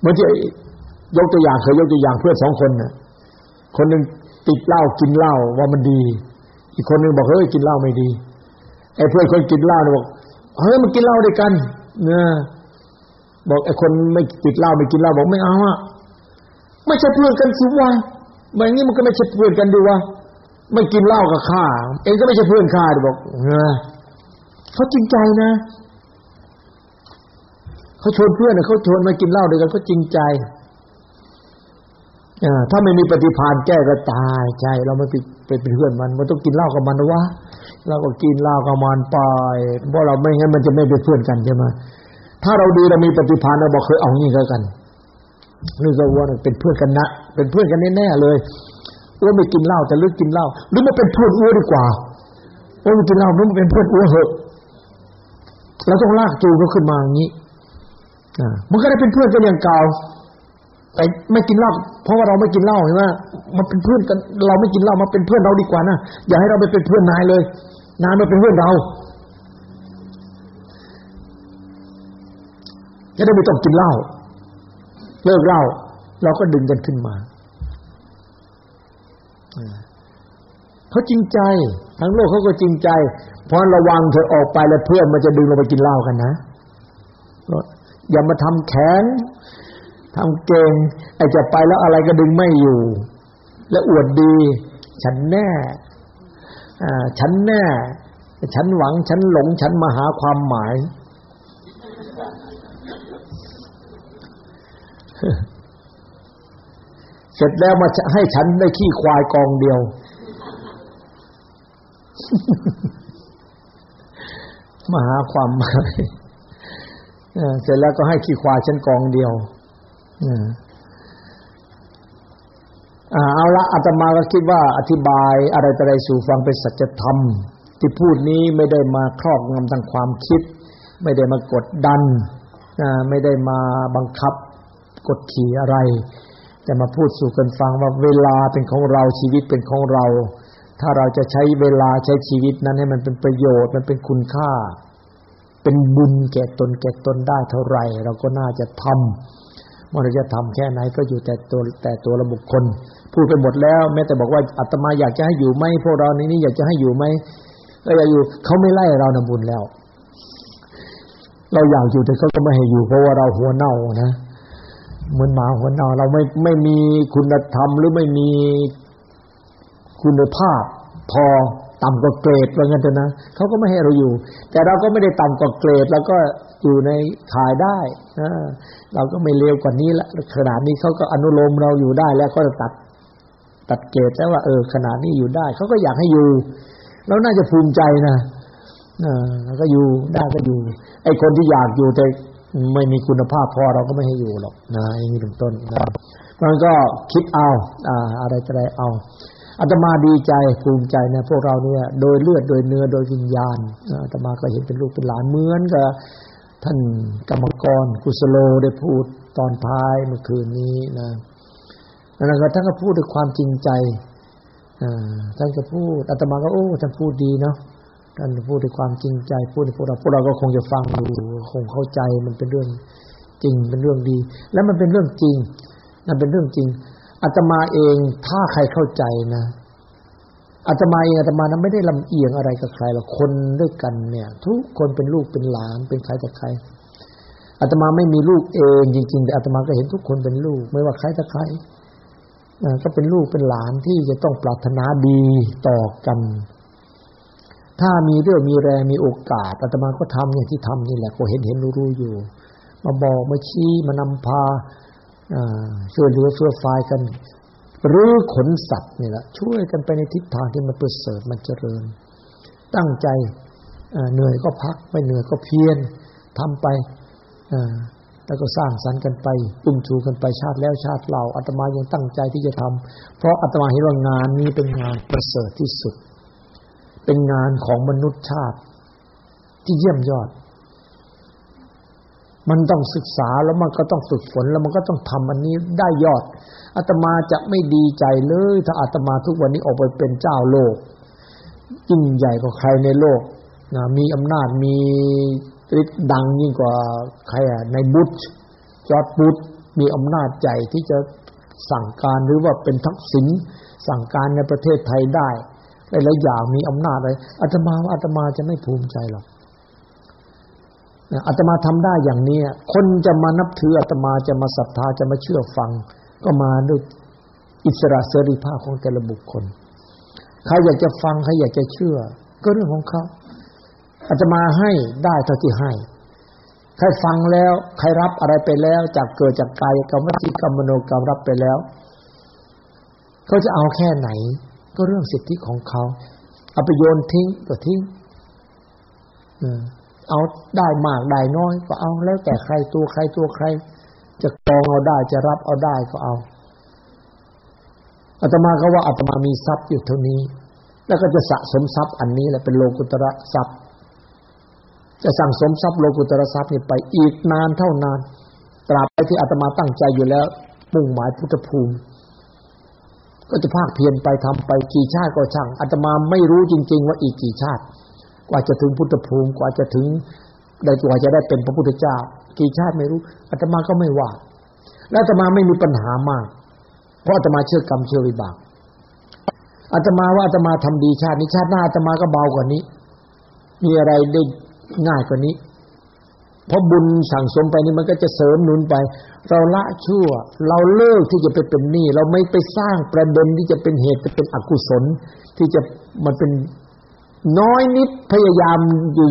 เมื่อที่ยกตัวอย่างเคยยกตัวอย่างเพื่อนสองคนน่ะ คนหนึ่งติดเหล้ากินเหล้าว่ามันดี อีกคนหนึ่งบอกเฮ้ยกินเหล้าไม่ดีไอ้เพื่อนคนกินเหล้าเนี่ยบอก เฮ้ยมันกินเหล้าด้วยกันเนี่ยบอกไอ้คนไม่ติดเหล้าไม่กินเหล้าบอกไม่เอาอะไม่ใช่เพื่อนกันสิวะแบบนี้มันก็ไม่ใช่เพื่อนกันดูวะไม่กินเหล้ากับข้าเองก็ไม่ใช่เพื่อนข้าบอกเออเขาจริงใจนะเขาชวนเพื่อนเขาชวนมากินเหล้าด้วยกันเขาจริงใจอถ้าไม่มีปฏิภาณแก้ก็ตายใจ เราไม่เป็นเพื่อนมัน มันต้องกินเหล้ากับมันนะวะ เราก็กินเหล้ากับมันไปเพราะเราไม่งั้นมันจะไม่เป็นเพื่อนกันใช่ไหมถ้าเราดีเรามีปฏิภาณเราบอกเคยเอางี้ก็กันนี่ก็ว่าเป็นเพื่อนกันนะเป็นเพื่อนกันแน่ๆเลยอ้วนไม่กินเหล้าแต่ลึกกินเหล้าหรือมาเป็นเพื่อนอ้วนดีกว่าอ้วไม่กินเหล้าหรือมาเป็นเพื่อนอ้วนเหอะเราต้องลากจูงเขาขึ้นมาอย่างนี้มันก็ได้เป็นเพื่อนกันอย่างเก่าแต่ไม่กินเหล้าเพราะว่าเราไม่กินเหล้าใช่ไหมมันเป็นเพื่อนกัน เราไม่กินเหล้ามาเป็นเพื่อนเราดีกว่านะอย่าให้เราไปเป็นเพื่อนนายเลย นายมาเป็นเพื่อนเราจะได้ไม่ต้องกินเหล้าเลิกเหล้าเราก็ดึงกันขึ้นมาเขาจริงใจ ทั้งโลกเขาก็จริงใจ เพราะระวังเธอออกไปแล้วเพื่อนมันจะดึงเราไปกินเหล้ากันนะอย่ามาทำแข็งทำเก่งไอ้จะไปแล้วอะไรก็ดึงไม่อยู่ แล้วอวดดี ฉันแน่ ฉันแน่ ฉันหวัง ฉันหลง ฉันมาหาความหมาย เสร็จแล้วมาให้ฉันได้ขี้ควายกองเดียว มาหาความหมายเสร็จแล้วก็ให้ขี้ควายฉันกองเดียว เอาละอาตมาก็คิดว่าอธิบายอะไรต่ออะไรสู่ฟังเป็นสัจธรรม ที่พูดนี้ไม่ได้มาครอบงำทางความคิด ไม่ได้มากดดันไม่ได้มาบังคับกดขี่อะไร แต่มาพูดสู่กันฟังว่าเวลาเป็นของเราชีวิตเป็นของเรา ถ้าเราจะใช้เวลาใช้ชีวิตนั้นให้มันเป็นประโยชน์มันเป็นคุณค่า เป็นบุญแก่ตนแก่ตนได้เท่าไหร่ เราก็น่าจะทำ ว่าเราจะทำแค่ไหนก็อยู่แต่ตัวแต่ตัวระบุคคล พูดไปหมดแล้ว แม้แต่บอกว่าอาตมาอยากจะให้อยู่ไหมพวกเราในนี้อยากจะให้อยู่ไหมก็อยากอยู่เขาไม่ไล่เรานำบุญแล้ว เราอยากอยู่แต่เขาก็ไม่ให้อยู่ เพราะว่าเราหัวเน่านะเหมือนหมาหัวเน่าเราไม่ไม่มีคุณธรรมหรือไม่มีคุณภาพพอ ต่ำกว่าเกรดว่างั้นเถอะนะเขาก็ไม่ให้เราอยู่ แต่เราก็ไม่ได้ต่ำกว่าเกรดแล้วก็อยู่ในขายได้นะเราก็ไม่เลวกว่านี้ละขนาดนี้เขาก็อนุโลมเราอยู่ได้แล้วก็ตัดตัดเกตแล้วว่าเออขนาดนี้อยู่ได้เขาก็อยากให้อยู่แล้วน่าจะภูมิใจนะอ่าก็อยู่ได้ก็อยู่ ไอ้คนที่อยากอยู่แต่ไม่มีคุณภาพพอเราก็ไม่ให้อยู่หรอกนะอย่างนี้เป็นต้นนะมันก็คิดเอาอ่าอะไรจะได้เอา อาตมาดีใจภูมิใจนะพวกเราเนี่ย โดยเลือดโดยเนื้อโดยวิญญาณอาตมาก็เห็นเป็นลูกเป็นหลานเหมือนกับท่านกรรมกรกุสโลได้พูดตอนท้ายเมื่อคืนนี้นะแล้วก็ท่านก็พูดด้วยความจริงใจท่านก็พูดอาตมาก็โอ้ท่านพูดดีเนาะท่านพูดด้วยความจริงใจ พูดในพวกเราพวกเราก็คงจะฟังดูคงเข้าใจมันเป็นเรื่องจริงเป็นเรื่องดี แล้วมันเป็นเรื่องจริงนั่นเป็นเรื่องจริง อาตมาเองถ้าใครเข้าใจนะอาตมาเองอาตมานั้นไม่ได้ลำเอียงอะไรกับใครหรอกคนด้วยกันเนี่ย ทุกคนเป็นลูกเป็นหลานเป็นใครแต่ใครอาตมาไม่มีลูกเองจริงๆแต่อาตมาก็เห็นทุกคนเป็นลูก ไม่ว่าใครแต่ใครก็เป็นลูกเป็นหลานที่จะต้องปรารถนาดีต่อกัน ถ้ามีเรื่องมีแรงมีโอกาสอาตมาก็ทำอย่างที่ทำนี่แหละก็เห็นเห็นรู้รู้อยู่ มาบอกมาชี้มานำพา ช่วยเหลือเฟื้อฟายกันรื้อขนสัตว์นี่แหละช่วยกันไปในทิศทางที่มันประเสริฐมันเจริญ ตั้งใจเหนื่อยก็พักไม่เหนื่อยก็เพียรทำไปแล้วก็สร้างสรรค์กันไปตุ้มชูกันไปชาติแล้วชาติเล่าอาตมายังตั้งใจที่จะทำเพราะอาตมาเห็นว่างานนี้เป็นงานประเสริฐที่สุด เป็นงานของมนุษยชาติที่เยี่ยมยอด มันต้องศึกษาแล้วมันก็ต้องฝึกฝนแล้วมันก็ต้องทำอันนี้ได้ยอดอาตมาจะไม่ดีใจเลย ถ้าอาตมาทุกวันนี้ออกไปเป็นเจ้าโลกยิ่งใหญ่กว่าใครในโลกนะมีอำนาจมีฤทธิ์ดังยิ่งกว่าใครอะในบุตรจอดบุตรมีอำนาจใจที่จะสั่งการหรือว่าเป็นทักษิณสั่งการในประเทศไทยได้หลายๆอย่างมีอำนาจอะไรอาตมาว่าอาตมาจะไม่ภูมิใจหรอก อาตมาทำได้อย่างนี้คนจะมานับถืออาตมาจะมาศรัทธาจะมาเชื่อฟัง ก็มาด้วยอิสระเสรีภาพของแต่ละบุคคลใครอยากจะฟังใครอยากจะเชื่อ ก็เรื่องของเขาอาจจะมาให้ได้เท่าที่ให้ ใครฟังแล้ว ใครรับอะไรไปแล้ว จากเกิดจากกายกรรมวิจิกรรมมโนกรรมรับไปแล้วเขาจะเอาแค่ไหน ก็เรื่องสิทธิของเขาเอาไปโยนทิ้งก็ทิ้งอืม เอาได้มากได้น้อย ก็เอาแล้วแต่ใครตัวใครตัวใคร จะกองเอาได้จะรับเอาได้ก็เอาอาตมาก็ว่าอาตมามีทรัพย์อยู่เท่านี้ แล้วก็จะสะสมทรัพย์อันนี้แหละเป็นโลกุตระทรัพย์ จะสั่งสมทรัพย์โลกุตระทรัพย์นี่ไปอีกนานเท่านานตราบไปที่อาตมาตั้งใจอยู่แล้วมุ่งหมายพุทธภูมิ ก็จะภาคเพียรไปทำไปกี่ชาติก็ช่างอาตมาไม่รู้จริง ๆ ว่าอีกกี่ชาติ กว่าจะถึงพุทธภูมิกว่าจะถึงได้กว่าจะได้เป็นพระพุทธเจ้า กี่ชาติไม่รู้อาตมาก็ไม่ว่า แล้วอาตมาไม่มีปัญหามาก เพราะอาตมาเชื่อกรรมเชื่อวิบากอาตมาว่าอาตมาทำดีชาตินี้ชาติหน้าอาตมาก็เบากว่านี้ มีอะไรได้ง่ายกว่านี้ เพราะบุญสั่งสมไปนี่มันก็จะเสริมหนุนไป เราละชั่ว เราเลิกที่จะไปเป็นหนี้เราไม่ไปสร้างประเด็นที่จะเป็นเหตุจะเป็นอกุศล ที่จะมันเป็น น้อยนิดพยายาม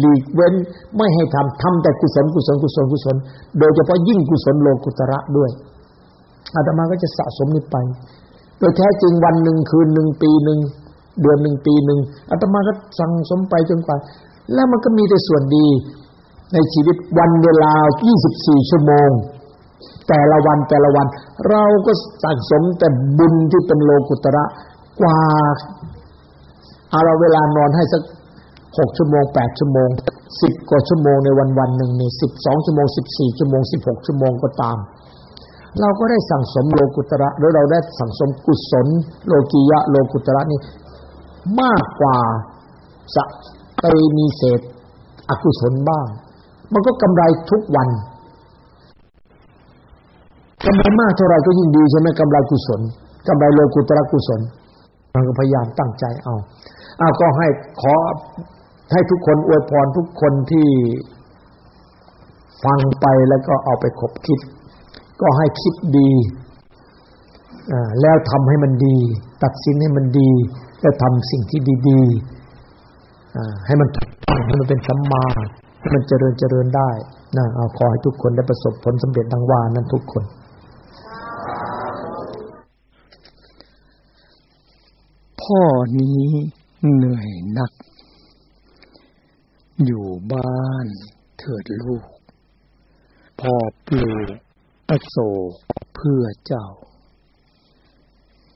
หลีกเว้น ไม่ให้ทำทำแต่กุศลกุศลกุศลกุศล โดยเฉพาะยิ่งกุศลโลกุตระด้วยอาตมาก็จะสะสมนี้ไป โดยแท้จริงวันหนึ่งคืนหนึ่งปีหนึ่งเดือนหนึ่งปีหนึ่งอาตมาก็สั่งสมไปจนกว่า แล้วมันก็มีแต่ส่วนดีในชีวิตวันเวลา 24 ชั่วโมง แต่ละวันแต่ละวัน เราก็สั่งสมแต่บุญที่เป็นโลกุตระกว่า เอาเราเวลานอนให้สักหกชั่วโมงแปดชั่วโมงสิบกว่าชั่วโมงในวันวันหนึ่งนี่สิบสองชั่วโมงสิบสี่ชั่วโมงสิบหกชั่วโมงก็ตาม เราก็ได้สั่งสมโลกุตระหรือเราได้สั่งสมกุศล โลกียะโลกุตระนี่มากกว่าไปมีเศษอกุศลบ้าง มันก็กำไรทุกวันกำไรมากเท่าไรก็ยิ่งดีใช่ไหมกำไรกุศลกำไรโลกุตระกุศล มันก็พยายามตั้งใจเอาเอาก็ให้ขอให้ทุกคนอวยพรทุกคนที่ฟังไปแล้วก็เอาไปคบคิด ก็ให้คิดดีแล้วทำให้มันดี ตัดสินให้มันดี แล้วทำสิ่งที่ดีๆให้มันถูกต้องให้มันเป็นสัมมาให้มันเจริญเจริญได้นะเอาขอให้ทุกคนได้ประสบผลสำเร็จดังว่านั้นทุกคน พ่อนี้เหนื่อยนัก อยู่บ้านเถิดลูกพ่อปลูกอโศกเพื่อเจ้า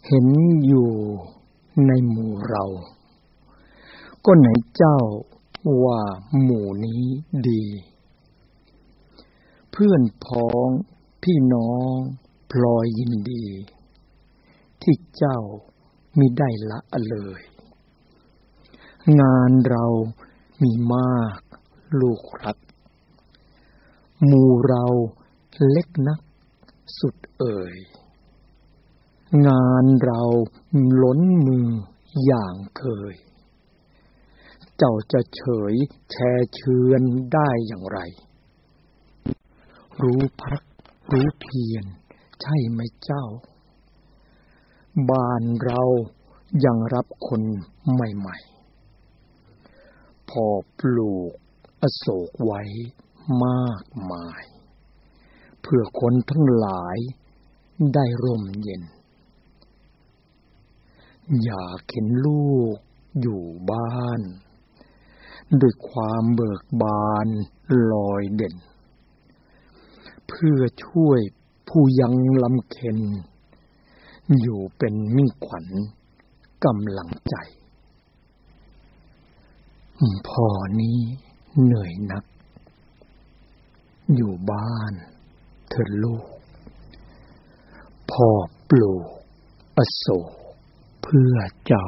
เห็นอยู่ในหมู่เรา ก็ไหนเจ้าว่าหมู่นี้ดี เพื่อนพ้องพี่น้องพลอยยินดี ที่เจ้า มิได้ละเลย งานเรามีมากลูกรักหมู่เราเล็กนักสุดเอ่ย งานเราล้นมืออย่างเคย เจ้าจะเฉยแชเชือนได้อย่างไร รู้พักรู้เพียรใช่ไหมเจ้า บ้านเรายังรับคนใหม่ๆ พอปลูกอโศกไว้มากมาย เพื่อคนทั้งหลายได้ร่มเย็น อยากเห็นลูกอยู่บ้าน ด้วยความเบิกบานลอยเด่น เพื่อช่วยผู้ยังลำเค็น อยู่เป็นมิ่งขวัญกำลังใจ พ่อนี้เหนื่อยนัก อยู่บ้านเธอลูก พ่อปลูกอโศกเพื่อเจ้า